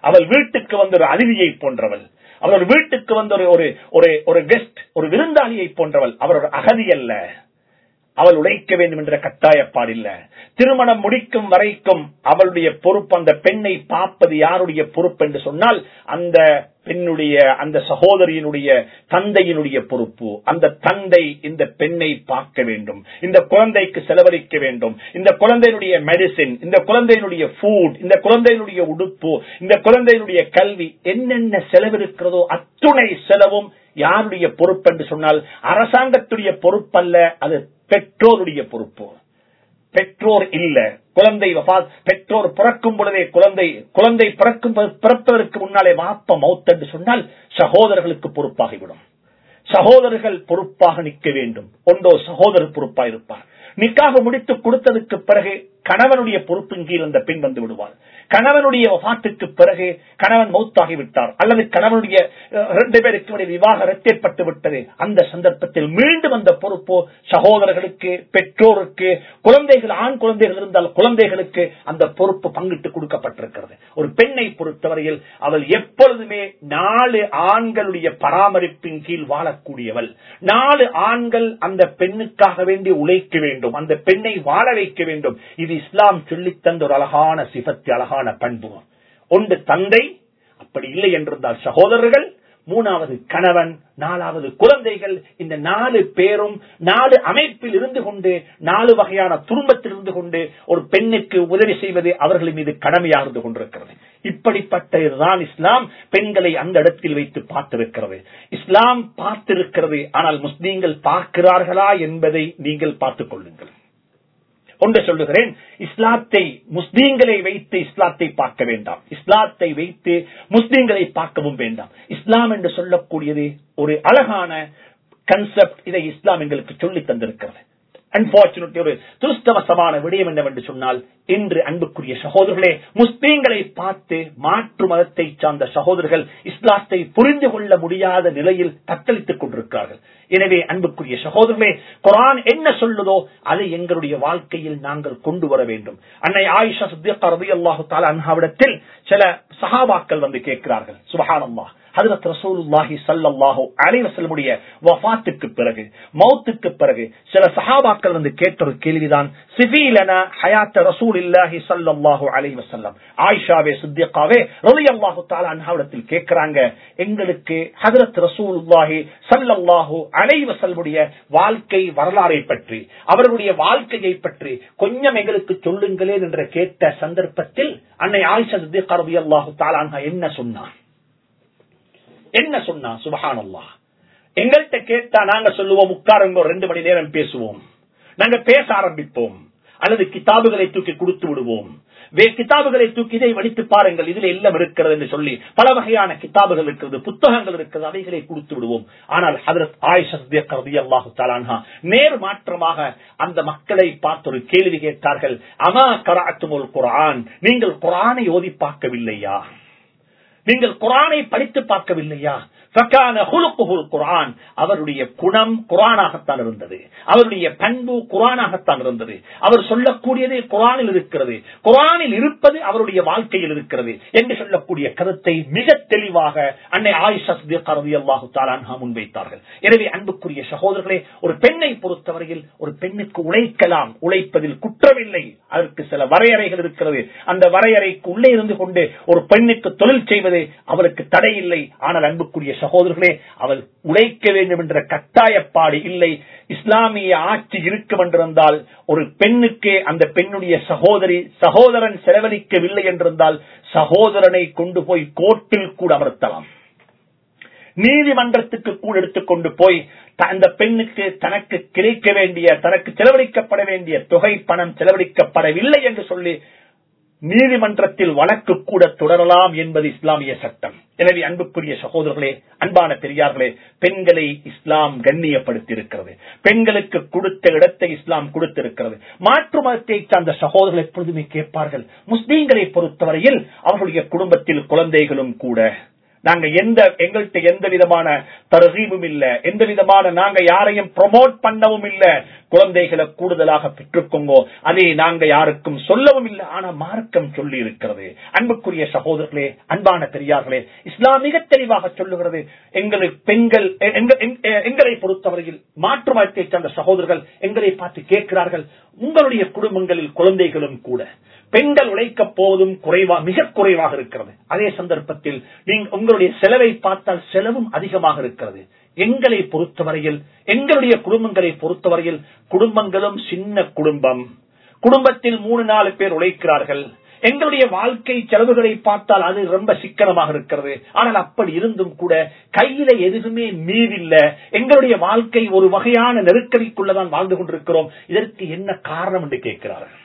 அவள் வீட்டுக்கு வந்த ஒரு அருவியை போன்றவள். அவள் ஒரு வீட்டுக்கு வந்த ஒரு ஒரு ஒரு கெஸ்ட் ஒரு விருந்தாளியை போன்றவள். அவர் ஒரு அகதி அல்ல. அவள் உழைக்க வேண்டும் என்ற கட்டாயப்பாடு இல்ல. திருமணம் முடிக்கும் வரைக்கும் அவளுடைய பொறுப்பு அந்த பெண்ணை பார்ப்பது யாருடைய பொறுப்பு என்று சொன்னால் அந்த பெண்ணுடைய அந்த சகோதரியினுடைய தந்தையினுடைய பொறுப்பு. அந்த தந்தை இந்த பெண்ணை பார்க்க வேண்டும். இந்த குழந்தைக்கு செலவழிக்க வேண்டும். இந்த குழந்தையினுடைய மெடிசின் இந்த குழந்தையினுடைய ஃபுட் இந்த குழந்தையினுடைய உடுப்பு இந்த குழந்தையினுடைய கல்வி என்னென்ன செலவு இருக்கிறதோ அத்துணை செலவும் யாருடைய பொறுப்பு என்று சொன்னால் அரசாங்கத்துடைய பொறுப்பல்ல அது பெற்றோருடைய பொறுப்பு. பெற்றோர் இல்ல. குழந்தை பெற்றோர் பிறக்கும் பொழுதே குழந்தை குழந்தை பிறக்கும் பிறப்பதற்கு முன்னாலே வாப்ப மௌத் என்று சொன்னால் சகோதரர்களுக்கு பொறுப்பாகிவிடும். சகோதரர்கள் பொறுப்பாக நிற்க வேண்டும். ஒன்றோ சகோதரர் பொறுப்பாக இருப்பார் நிக்காக முடித்து கொடுத்ததுக்கு பிறகு கணவனுடைய பொறுப்பின் கீழ் அந்த பெண் வந்து விடுவார் கணவனுடைய வபாத்துக்கு பிறகு கணவன் மௌத்தாகிவிட்டார். அல்லது கணவனுடைய இரண்டு பேருக்கு விவாக ஏற்பட்டு விட்டது. அந்த சந்தர்ப்பத்தில் மீண்டும் அந்த பொறுப்பு சகோதரர்களுக்கு பெற்றோருக்கு குழந்தைகள் ஆண் குழந்தைகள் இருந்தால் குழந்தைகளுக்கு அந்த பொறுப்பு பங்கிட்டு கொடுக்கப்பட்டிருக்கிறது. ஒரு பெண்ணை பொறுத்தவரையில் அவள் எப்பொழுதுமே நாலு ஆண்களுடைய பராமரிப்பின் கீழ் வாழக்கூடியவள். நாலு ஆண்கள் அந்த பெண்ணுக்காக வேண்டி உழைக்க வேண்டும். அந்த பெண்ணை வாழ வைக்க வேண்டும். இது இஸ்லாம் சொல்லித் தந்த ஒரு அழகான சிபத்தி அழகான பண்பு. ஒன்று தந்தை அப்படி இல்லை என்றிருந்தால் சகோதரர்கள் மூணாவது கணவன் நாலாவது குழந்தைகள் இந்த நாலு பேரும் நாலு அமைப்பில் இருந்து கொண்டு நாலு வகையான துன்பத்தில் இருந்து கொண்டு ஒரு பெண்ணுக்கு உதவி செய்வது அவர்களின் மீது கடமையாக இருந்து கொண்டிருக்கிறது. இப்படிப்பட்டதுதான் இஸ்லாம் பெண்களை அந்த இடத்தில் வைத்து பார்த்திருக்கிறது. இஸ்லாம் பார்த்திருக்கிறது ஆனால் முஸ்லீம்கள் பார்க்கிறார்களா என்பதை நீங்கள் பார்த்துக் கொள்ளுங்கள். கொண்டு சொல்லுகிறேன் இஸ்லாத்தை முஸ்லீம்களை வைத்து இஸ்லாத்தை பார்க்க வேண்டாம். இஸ்லாத்தை வைத்து முஸ்லீம்களை பார்க்கவும் வேண்டாம். இஸ்லாம் என்று சொல்லக்கூடியது ஒரு அழகான கன்செப்ட் இதை இஸ்லாம் எங்களுக்கு சொல்லி தந்திருக்கிறது. அன்பார்ச்சுனேட்லி ஒரு துருஷ்டவசமான விடயம் என்னவென்று சொன்னால் இன்று அன்புக்குரிய சகோதரர்களே முஸ்லீம்களை பார்த்து மாற்று மதத்தை சார்ந்த சகோதரர்கள் இஸ்லாத்தை புரிந்து கொள்ள முடியாத நிலையில் தத்தளித்துக் கொண்டிருக்கிறார்கள். எனவே அன்புக்குரிய சகோதரர்களே குரான் என்ன சொல்லுதோ அதை எங்களுடைய வாழ்க்கையில் நாங்கள் கொண்டு வர வேண்டும். அன்னை ஆயிஷா சுத்தியக்கா ரவி அல்லாஹு தாலா அன்ஹாவிடத்தில் சில சஹாபாக்கள் வந்து கேட்கிறார்கள். சுபகானம்மா ஹதரத் ரசூலுல்லாஹி சல்லாஹோ அலைஹி வஃத்துக்கு பிறகு மௌத்துக்கு பிறகு சில சஹாபாக்கள் வந்து கேட்ட ஒரு கேள்விதான் சிஃபீலனா ஹயாத்த ரசூலில்லாஹி ஸல்லல்லாஹு அலைஹி வஸல்லம்? ஆயிஷாவே சித்தியக்காவே ரலியல்லாஹு தாலா அன்ஹாவிடத்தில் கேட்கிறாங்க எங்களுக்கு ஹதரத் ரசூலுல்லாஹி ஸல்லல்லாஹு அலைஹி வாழ்க்கை வரலாறை பற்றி அவர்களுடைய வாழ்க்கையை பற்றி கொஞ்சம் எங்களுக்கு சொல்லுங்களேன் என்று கேட்ட சந்தர்ப்பத்தில் அன்னை ஆயிஷா சித்தியக்கா ரலியல்லாஹு அல்லாஹு தாலா என்ன சொன்னார்? என்ன சொன்னா? சுபஹானல்லா எங்கள்கிட்ட கேட்டா நாங்க சொல்லுவோம் உட்காரங்க ரெண்டு மணி நேரம் பேசுவோம். நாங்க பேச ஆரம்பிப்போம். அல்லது கிதாபுகளை தூக்கி கொடுத்து விடுவோம். வே கிதாபுகளை தூக்கி இதை வடித்து பாருங்கள் இதுல எல்லாம் இருக்கிறது என்று சொல்லி பல வகையான கிதாபுகள் இருக்கிறது புத்தகங்கள் இருக்கிறது அவைகளை கொடுத்து விடுவோம். ஆனால் ஹதரத் ஆயிஷி அல்லாஹு தாலான்ஹா நேர் மாற்றமாக அந்த மக்களை பார்த்து ஒரு கேள்வி கேட்டார்கள் அமா கராத்துமுல் குரான் நீங்கள் குரானை ஓதி பார்க்கவில்லையா? நீங்கள் குரானை படித்து பார்க்கவில்லையா? குரான் அவருடைய குணம் குரானாகத்தான் இருந்தது. அவருடைய பண்பு குரானாகத்தான் இருந்தது. அவர் சொல்லக்கூடியதே குரானில் இருக்கிறது. குரானில் இருப்பது அவருடைய வாழ்க்கையில் இருக்கிறது என்று சொல்லக்கூடிய கருத்தை மிக தெளிவாக அன்னை ஆயிஷா அல்லாஹு தாலான்ஹா முன்வைத்தார்கள். எனவே அன்புக்குரிய சகோதரர்களே ஒரு பெண்ணை பொறுத்தவரையில் ஒரு பெண்ணுக்கு உழைக்கலாம் உழைப்பதில் குற்றமில்லை. அதற்கு சில வரையறைகள் இருக்கிறது. அந்த வரையறைக்கு உள்ளே இருந்து கொண்டு ஒரு பெண்ணுக்கு தொழில் செய்வது அவளுக்கு தடையில்லை. ஆனால் அன்புக்குரிய சகோதரர்களே அவள் உழைக்க வேண்டும் என்ற கட்டாயப்பாடு இல்லை. இஸ்லாமிய ஆட்சி இருக்கும் என்றிருந்தால் ஒரு பெண்ணுக்கே அந்த பெண்ணுடைய சகோதரி சகோதரன் செலவழிக்கவில்லை என்றிருந்தால் சகோதரனை கொண்டு போய் கோர்ட்டில் கூட அமர்த்தலாம். நீதிமன்றத்துக்கு கூட எடுத்துக்கொண்டு போய் அந்த பெண்ணுக்கு தனக்கு கிடைக்க வேண்டிய தனக்கு செலவழிக்கப்பட வேண்டிய தொகை பணம் செலவழிக்கப்படவில்லை என்று சொல்லி நீதிமன்றத்தில் வழக்கு கூட தொடரலாம் என்பது இஸ்லாமிய சட்டம். எனவே அன்புக்குரிய சகோதரர்களே அன்பான பெரியார்களே பெண்களை இஸ்லாம் கண்ணியப்படுத்தியிருக்கிறது. பெண்களுக்கு கொடுத்த இடத்தை இஸ்லாம் கொடுத்திருக்கிறது. மாற்று மதத்தை சார்ந்த சகோதரர்கள் எப்பொழுதுமே கேட்பார்கள். முஸ்லீம்களை பொறுத்தவரையில் அவர்களுடைய குடும்பத்தில் குழந்தைகளும் கூட நாங்க எந்த எங்கள்கிட்ட எந்த விதமான தரகீவும் இல்ல எந்த விதமான நாங்க யாரையும் ப்ரொமோட் பண்ணவும் இல்ல. குழந்தைகளை கூடுதலாக பெற்றுக்கோங்கோ. அதை நாங்க யாருக்கும் சொல்லவும் இல்லை. ஆனா மார்க்கம் சொல்லி இருக்கிறது. அன்புக்குரிய சகோதரர்களே அன்பான பெரியார்களே இஸ்லாம் மிக தெளிவாக சொல்லுகிறது. எங்களுக்கு பெண்கள் எங்களை பொறுத்தவரையில் மாற்று மதத்தை சார்ந்த சகோதரர்கள் எங்களை பார்த்து கேட்கிறார்கள். உங்களுடைய குடும்பங்களில் குழந்தைகளும் கூட. பெண்கள் உழைக்க போவதும் குறைவா மிக குறைவாக இருக்கிறது. அதே சந்தர்ப்பத்தில் நீங்க உங்களுடைய செலவை பார்த்தால் செலவும் அதிகமாக இருக்கிறது. எங்களை பொறுத்தவரையில் எங்களுடைய குடும்பங்களை பொறுத்தவரையில் குடும்பங்களும் சின்ன குடும்பம். குடும்பத்தில் மூணு நாலு பேர் உழைக்கிறார்கள். எங்களுடைய வாழ்க்கை செலவுகளை பார்த்தால் அது ரொம்ப சிக்கனமாக இருக்கிறது. ஆனால் அப்படி இருந்தும் கூட கையில எதுவுமே மீதில்ல. எங்களுடைய வாழ்க்கை ஒரு வகையான நெருக்கடிக்குள்ளதான் வாழ்ந்து கொண்டிருக்கிறோம். இதற்கு என்ன காரணம் என்று கேட்கிறார்கள்?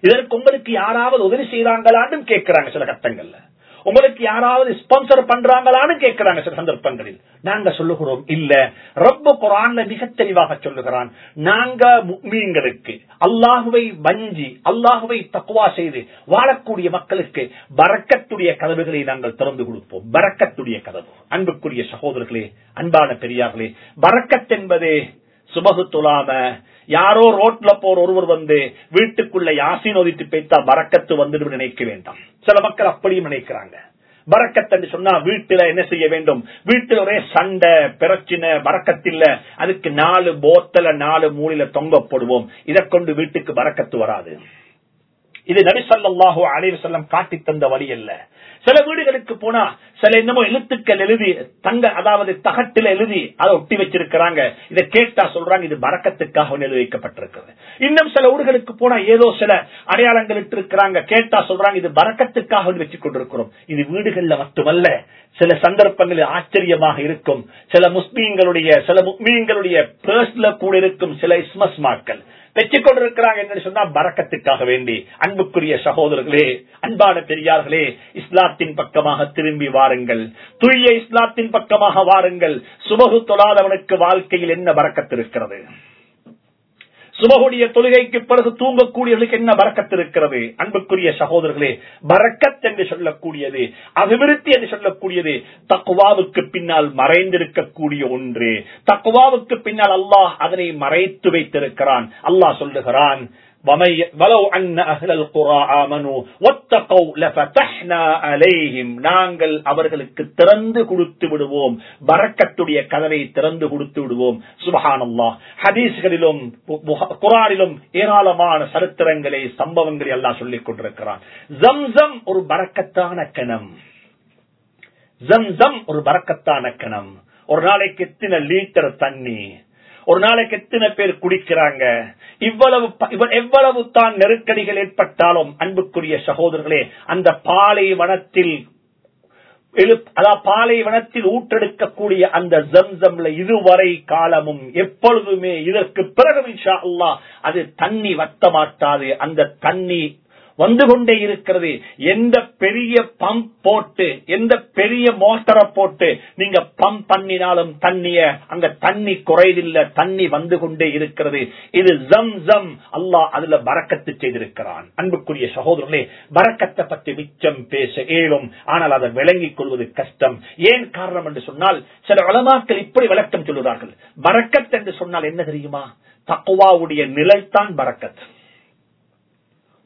இதற்கு உங்களுக்கு யாராவது உதவி செய்தாங்களான்னு கேட்கிறாங்க சில கட்டங்கள்ல. உங்களுக்கு யாராவது ஸ்பான்சர் பண்றாங்களான்னு கேட்கிறாங்க சில சந்தர்ப்பங்களில். நாங்க சொல்லுகிறோம் இல்ல ரொம்ப குரான்ல மிக தெளிவாக சொல்லுகிறான். நாங்க மீன்களுக்கு அல்லாஹுவை வஞ்சி அல்லாஹுவை தக்குவா செய்து வாழக்கூடிய மக்களுக்கு பறக்கத்துடைய கதவுகளை நாங்கள் திறந்து கொடுப்போம். பறக்கத்துடைய கதவு. அன்புக்குரிய சகோதரர்களே அன்பான பெரியார்களே பறக்கத் என்பதே சுபகு துலாம. யாரோ ரோட்ல போற ஒருவர் வந்து வீட்டுக்குள்ள யாசின் ஒதித்து பேத்தா பறக்கத்து வந்துடும் நினைக்க வேண்டாம். சில மக்கள் அப்படியும் நினைக்கிறாங்க. பறக்கத்து சொன்னா வீட்டுல என்ன செய்ய வேண்டும்? வீட்டுல ஒரே சண்டை பிரச்சனை பறக்கத்தில்ல. அதுக்கு நாலு போத்தல நாலு மூலில தொங்க போடுவோம் இதை கொண்டு வீட்டுக்கு பறக்கத்து வராது. இது நபிசல்லாஹோ அலைவு செல்லம் காட்டி தந்த வழி அல்ல. சில வீடுகளுக்கு போனா சில என்னமோ எழுத்துக்கள் எழுதி தங்க அதாவது தகட்டில் எழுதி அதை ஒட்டி வச்சிருக்கிறாங்க. இதை கேட்டா சொல்றாங்க இது பறக்கத்துக்காக எழுதி வைக்கப்பட்டிருக்கிறது. இன்னும் சில ஊர்களுக்கு போனா ஏதோ சில அடையாளங்கள் இட்டு இருக்கிறாங்க கேட்டா சொல்றாங்க இது பறக்கத்துக்காக வச்சு கொண்டிருக்கிறோம் இது வீடுகள்ல மட்டுமல்ல சில சந்தர்ப்பங்களில் ஆச்சரியமாக இருக்கும். சில முஸ்லீம்களுடைய சில முஸ்லீம்களுடைய பேர்ஸ்ல கூட இருக்கும் சில இஸ்மஸ் பெற்றுக் கொண்டிருக்கிறாங்க என்று சொன்னா பறக்கத்துக்காக வேண்டி. அன்புக்குரிய சகோதரர்களே அன்பான பெரியார்களே இஸ்லாத்தின் பக்கமாக திரும்பி வாருங்கள். தூய இஸ்லாத்தின் பக்கமாக வாருங்கள். சுபகு தொழாதவனுக்கு வாழ்க்கையில் என்ன பறக்கத்திருக்கிறது? சுபகுடைய தொழுகைக்கு பிறகு தூங்கக்கூடியவர்களுக்கு என்ன பறக்கத்து இருக்கிறது? அன்புக்குரிய சகோதரர்களே பறக்கத் என்று சொல்லக்கூடியது அபிவிருத்தி என்று சொல்லக்கூடியது தக்குவாவுக்கு பின்னால் மறைந்திருக்கக்கூடிய ஒன்று. தக்குவாவுக்கு பின்னால் அல்லாஹ் அதனை மறைத்து வைத்திருக்கிறான். அல்லாஹ் சொல்லுகிறான் ولو أن أهل القرى آمنوا واتقوا لفتحنا عليهم நாங்கள் அவர்களுக்கு திறந்து கொடுத்து விடுவோம் பரக்கத்துடைய கதவை திறந்து கொடுத்து விடுவோம் சுபஹானல்லாஹ் ஹதீஸ்களிலும் குரானிலும் ஏராளமான சரித்திரங்களை சம்பவங்களை எல்லாம் சொல்லிக் கொண்டிருக்கிறான் ஜம்சம் ஒரு பரக்கத்தான கிணம் ஜம்சம் ஒரு பரக்கத்தான கிணம் ஒரு நாளைக்கு எத்தனை லிட்டர் தண்ணி ஒரு நாளைக்கு எத்தனை பேர் குடிக்கிறாங்க? இவ்வளவு எவ்வளவு தான் நெருக்கடிகள் ஏற்பட்டாலும் அன்புக்குரிய சகோதரர்களே அந்த பாலைவனத்தில் அதாவது பாலைவனத்தில் ஊற்றெடுக்கக்கூடிய அந்த ஜம்சம்ல இதுவரை காலமும் எப்பொழுதுமே இதற்கு பிறகு அது தண்ணி வத்த மாட்டாது. அந்த தண்ணி வந்து கொண்டே இருக்கிறது. எந்த பெரிய பம்ப் போட்டு எந்த பெரிய மோட்டரை போட்டு நீங்க பம்ப் பண்ணினாலும் தண்ணிய அங்க தண்ணி குறைவில்லை தண்ணி வந்து கொண்டே இருக்கிறது. இது ஜம் ஜம் அல்லாஹ் அதுல பறக்கத்து செய்திருக்கிறான். அன்புக்குரிய சகோதரர்களே பறக்கத்தை பற்றி மிச்சம் பேச ஏழும் ஆனால் அதை விளங்கிக் கொள்வது கஷ்டம். ஏன் காரணம் என்று சொன்னால் சில வளமாக்கள் இப்படி விளக்கம் சொல்லுகிறார்கள். பறக்கத் என்று சொன்னால் என்ன தெரியுமா? தக்குவாவுடைய நிழல் தான் பறக்கத்.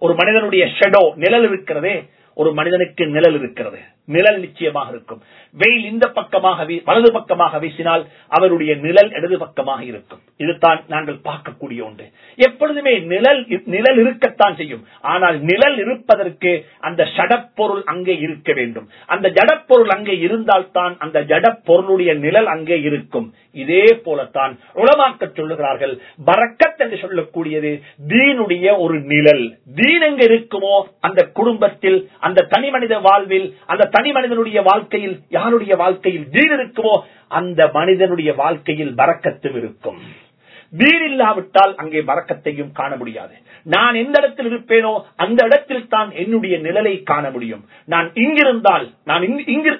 ஒரு மனிதனுடைய ஷெடோ நிழல் இருக்கிறதே ஒரு மனிதனுக்கு நிழல் இருக்கிறது. நிழல் நிச்சயமாக இருக்கும். வெயில் இந்த பக்கமாக வலது பக்கமாக வீசினால் அவருடைய நிழல் இடது பக்கமாக இருக்கும். இதுதான் நாங்கள் பார்க்கக்கூடிய ஒன்று. எப்பொழுதுமே நிழல் நிழல் இருக்கத்தான் செய்யும். ஆனால் நிழல் இருப்பதற்கு அந்த சடப்பொருள் அங்கே இருக்க வேண்டும். அந்த ஜடப்பொருள் அங்கே இருந்தால்தான் அந்த ஜடப்பொருளுடைய நிழல் அங்கே இருக்கும். இதே போலத்தான் உளமாக்க சொல்லுகிறார்கள் பறக்கத் என்று சொல்லக்கூடியது தீனுடைய ஒரு நிழல். தீன் எங்க இருக்குமோ அந்த குடும்பத்தில் அந்த தனி மனித வாழ்வில் அந்த தனி மனிதனுடைய வாழ்க்கையில் யாருடைய வாழ்க்கையில் தீன் இருக்குமோ அந்த மனிதனுடைய வாழ்க்கையில் பறக்கத்தும் இருக்கும். தீன் இல்லாவிட்டால் அங்கே வரக்கத்தையும் காண முடியாது. நான் எந்த இடத்தில் இருப்பேனோ அந்த இடத்தில் தான் என்னுடைய நிழலை காண முடியும். நான் இங்கிருந்தால் நான் இங்கு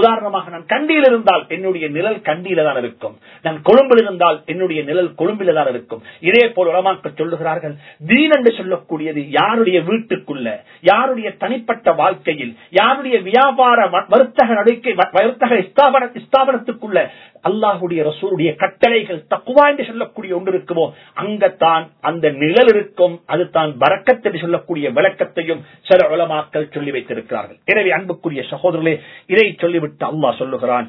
உதாரணமாக நான் கண்டியில் இருந்தால் என்னுடைய நிழல் கண்டியில தான் இருக்கும். நான் கொழும்பில் இருந்தால் என்னுடைய நிழல் கொழும்பில தான் இருக்கும். இதே போல் உலமாக்கள் சொல்லுகிறார்கள் தீன் என்று சொல்லக்கூடியது யாருடைய வீட்டுக்குள்ள யாருடைய தனிப்பட்ட வாழ்க்கையில் யாருடைய வியாபார வர்த்தக நடக்கை வர்த்தக ஸ்தாபனத்துக்குள்ள அல்லாஹுடைய ரசூருடைய கட்டளைகள் தக்குவா என்று சொல்லக்கூடிய ஒன்று இருக்குமோ அங்கத்தான் அந்த நிழல் இருக்கும். அது தான் பறக்கத் என்று சொல்லக்கூடிய விளக்கத்தையும் சில உலமாக்கள் சொல்லி வைத்திருக்கிறார்கள். எனவே அன்புக்குரிய சகோதரர்களே இதை சொல்லிவிட்டு அல்லாஹ் சொல்லுகிறான்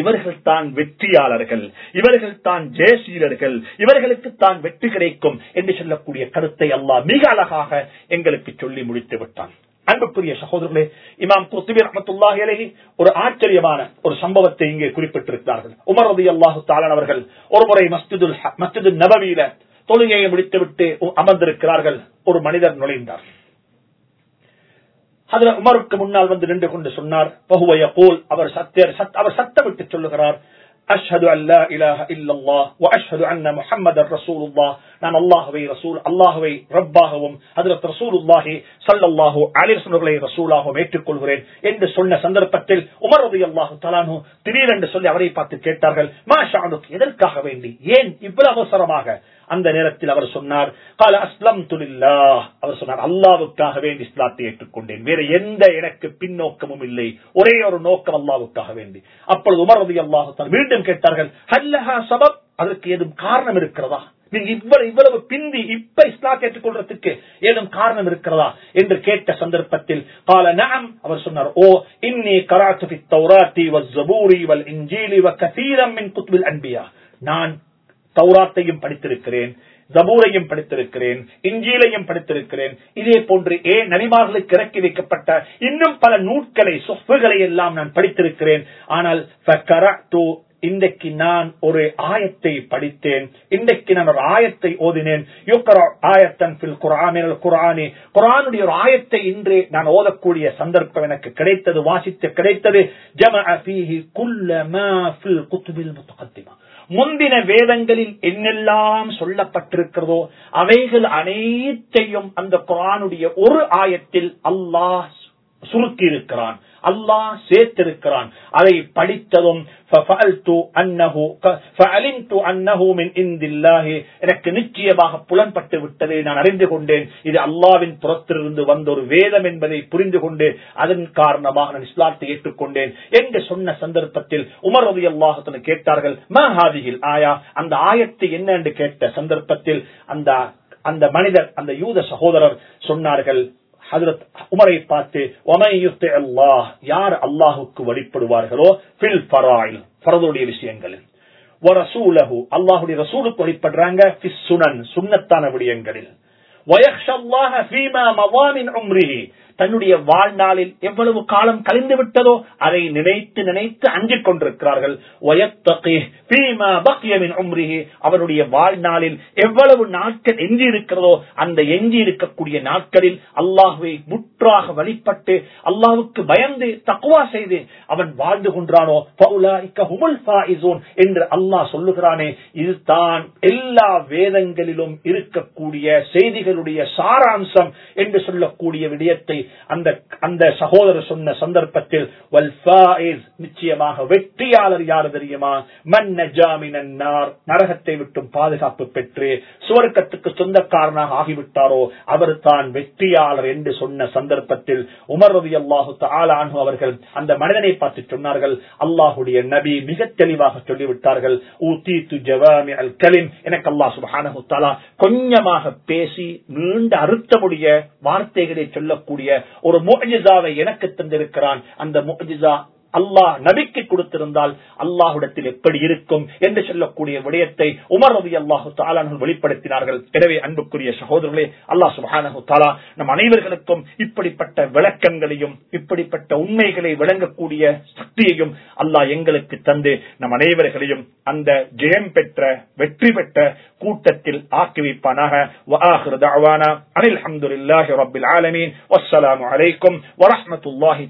இவர்கள் தான் வெற்றியாளர்கள் இவர்கள் தான் ஜெயசீரர்கள் இவர்களுக்கு தான் வெற்றி கிடைக்கும் என்று சொல்லக்கூடிய கருத்தை அல்லாஹ் மிக அழகாக எங்களுக்கு சொல்லி முடித்து விட்டான் அன்புக்குரிய சகோதரர்களே இமாம் குர்த்திபி ரஹமத்துல்லாஹி அலஹி ஒரு ஆச்சரியமான ஒரு சம்பவத்தை இங்கே குறிப்பிட்டிருக்கிறார்கள். உமர் ரதி அல்லாஹு தாலன் அவர்கள் ஒரு முறை மஸ்ஜிதுல் மஸ்ஜிது நபவியில தொழுகையை முடித்துவிட்டு அமர்ந்திருக்கிறார்கள். ஒரு மனிதர் நுழைந்தார். அதுல உமருக்கு முன்னால் வந்து நின்று கொண்டு சொன்னார் பகுவைய போல் அவர் சத்தியர் அவர் சத்தமிட்டு சொல்லுகிறார் அஷ்ஹது அல்லா இலாஹ இல்லல்லாஹ் வ அஷ்ஹது அன்ன முஹம்மதர் ரசூலுல்லாஹ். நான் அல்லாஹ்வை ரசூல் அல்லாஹ்வை ரப்பாகவும் ஹஜ்ரத் ரசூலுல்லாஹி ஸல்லல்லாஹு அலைஹி வஸல்லம் ரசூலாகவும் ஏற்றுக்கொள்கிறேன் என்று சொன்ன சந்தர்ப்பத்தில் உமர் ரலியல்லாஹு தஆலாஹு திடீரென்று சொல்லி அவரை பார்த்து கேட்டார்கள் மா ஷானுக் எதற்காக வேண்டி? ஏன் இவ்வளவு அவசரமாக? அந்த நேரத்தில் அவர் சொன்னார் கால அஸ்லம் துலில்லாஹ் அவர் சொன்னார் அல்லாவுக்காக வேண்டி இஸ்லாத்தை ஏற்றுக்கொண்டேன். வேற எந்த எனக்கு பின்னோக்கமும் இல்லை. ஒரே ஒரு நோக்கம் அல்லாவுக்காக வேண்டி. அப்பொழுது உமர் ரதி அல்லாஹு மீண்டும் கேட்டார்கள். ஹல்லஹா சபப். அதற்கு ஏதும் காரணம் இருக்கிறதா? நீங்க இவ்வளவு இவ்வளவு பிந்தி இப்ப இஸ்லா கேட்டுக்கொள்றதுக்கு ஏதும் காரணம் இருக்கிறதா? என்று கேட்ட சந்தர்ப்பத்தில் கால நாம் அவர் சொன்னார் ஓ இன்னி கராத்து தௌராத்தி வல் ஜபூரி வல் இன்ஜீலி வ கசீரம் மின் குத்பில் அன்பியா. நான் தௌராத்தையும் படித்திருக்கிறேன் ஜபூரையும் படித்திருக்கிறேன் இஞ்சீலையும் படித்திருக்கிறேன். இதே போன்று ஏ நனிமார்களுக்கு இறக்கி வைக்கப்பட்ட இன்னும் பல நூட்களை சொப்புகளை எல்லாம் நான் படித்திருக்கிறேன். ஆனால் இன்றைக்கு நான் ஒரு ஆயத்தை படித்தேன். இன்றைக்கு நான் ஒரு ஆயத்தை ஓதினேன். ஆயத்தன் குரானில் குரானி குரானுடைய ஒரு ஆயத்தை இன்று நான் ஓதக்கூடிய சந்தர்ப்பம் எனக்கு கிடைத்தது வாசித்து கிடைத்தது. ஜம முந்தின வேதங்களில் என்னெல்லாம் சொல்லப்பட்டிருக்கிறதோ அவைகள் அனைத்தையும் அந்த குரானுடைய ஒரு ஆயத்தில் அல்லாஹ் சுருக்கி இருக்கிறான் அல்லாஹ் சேர்த்திருக்கிறான். அதை படித்ததும் எனக்கு நிச்சயமாக புலன்பட்டு விட்டதை நான் அறிந்து கொண்டேன். இது அல்லாவின் புறத்திலிருந்து வந்த ஒரு வேதம் என்பதை புரிந்து கொண்டு அதன் காரணமாக நான் இஸ்லாத்தை ஏற்றுக்கொண்டேன் என்று சொன்ன சந்தர்ப்பத்தில் உமர் ரவி அல்லாஹத்தனை கேட்டார்கள் மஹாதியில் ஆயா? அந்த ஆயத்தை என்ன என்று கேட்ட சந்தர்ப்பத்தில் அந்த அந்த மனிதர் அந்த யூத சகோதரர் சொன்னார்கள் ஹதரத் உமரை பார்த்து அல்லாஹ் யார் அல்லாஹுக்கு வழிபடுவார்களோ பில் பராயில் பரதுடைய விஷயங்களில். வரசூலகு அல்லாஹுடைய ரசூலுக்கு வழிபடுறாங்க சுனன் சுண்ணத்தான விடயங்களில். தன்னுடைய வாழ்நாளில் எவ்வளவு காலம் கழிந்து விட்டதோ அதை நினைத்து நினைத்து அஞ்சிக் கொண்டிருக்கிறார்கள். அவருடைய வாழ்நாளில் எவ்வளவு நாட்கள் எஞ்சி இருக்கிறதோ அந்த எஞ்சி இருக்கக்கூடிய நாட்களில் அல்லாஹுவை முற்றாக வழிபட்டு அல்லாஹுக்கு பயந்து தக்குவா செய்து அவன் வாழ்ந்து கொன்றானோ என்று அல்லாஹ் சொல்லுகிறானே. இதுதான் எல்லா வேதங்களிலும் இருக்கக்கூடிய செய்திகளுடைய சாராம்சம் என்று சொல்லக்கூடிய விடயத்தை அந்த அந்த சகோதரர் சொன்ன சந்தர்ப்பத்தில் நிச்சயமாக வெற்றியாளர் யார் தெரியுமா? மன்னஜாமினார் நரகத்தை விட்டும் பாதுகாப்பு பெற்று சுவர்க்கத்துக்கு சொந்தக்காரனாக ஆகிவிட்டாரோ அவர் தான் வெற்றியாளர் என்று சொன்ன சந்தர்ப்பத்தில் உமர் ரவி அல்லாஹு ஆலானு அவர்கள் அந்த மனிதனை பார்த்து சொன்னார்கள். அல்லாஹுடைய நபி மிக தெளிவாக சொல்லிவிட்டார்கள். எனக்கு அல்லாஹ் சுபானு தாலா கொஞ்சமாக பேசி நீண்ட அறுத்தமுடைய வார்த்தைகளை சொல்லக்கூடிய ஒரு முஜிசாவை எனக்கு தந்திருக்கிறான். அந்த முஜிசா அல்லாஹ் நபிக்கு கொடுத்திருந்தால் அல்லாஹுடத்தில் எப்படி இருக்கும் என்று சொல்லக்கூடிய விடயத்தை உமர் ரவி அல்லாஹு தாலானர்கள் வெளிப்படுத்தினார்கள். எனவே அன்புக்குரிய சகோதரர்களே அல்லாஹ் சுபானு தாலா நம் அனைவர்களுக்கும் இப்படிப்பட்ட விளக்கங்களையும் இப்படிப்பட்ட உண்மைகளை விளங்கக்கூடிய சக்தியையும் அல்லாஹ் எங்களுக்கு தந்து நம் அனைவர்களையும் அந்த ஜெயம் பெற்ற வெற்றி பெற்ற கூட்டத்தில் ஆக்கி வைப்பானாக. அனில் அஹமதுல்லாஹி ரபில் ஆலமீன். வஸ்ஸலாமு அலைக்கும் வரஹமத்துல்லாஹி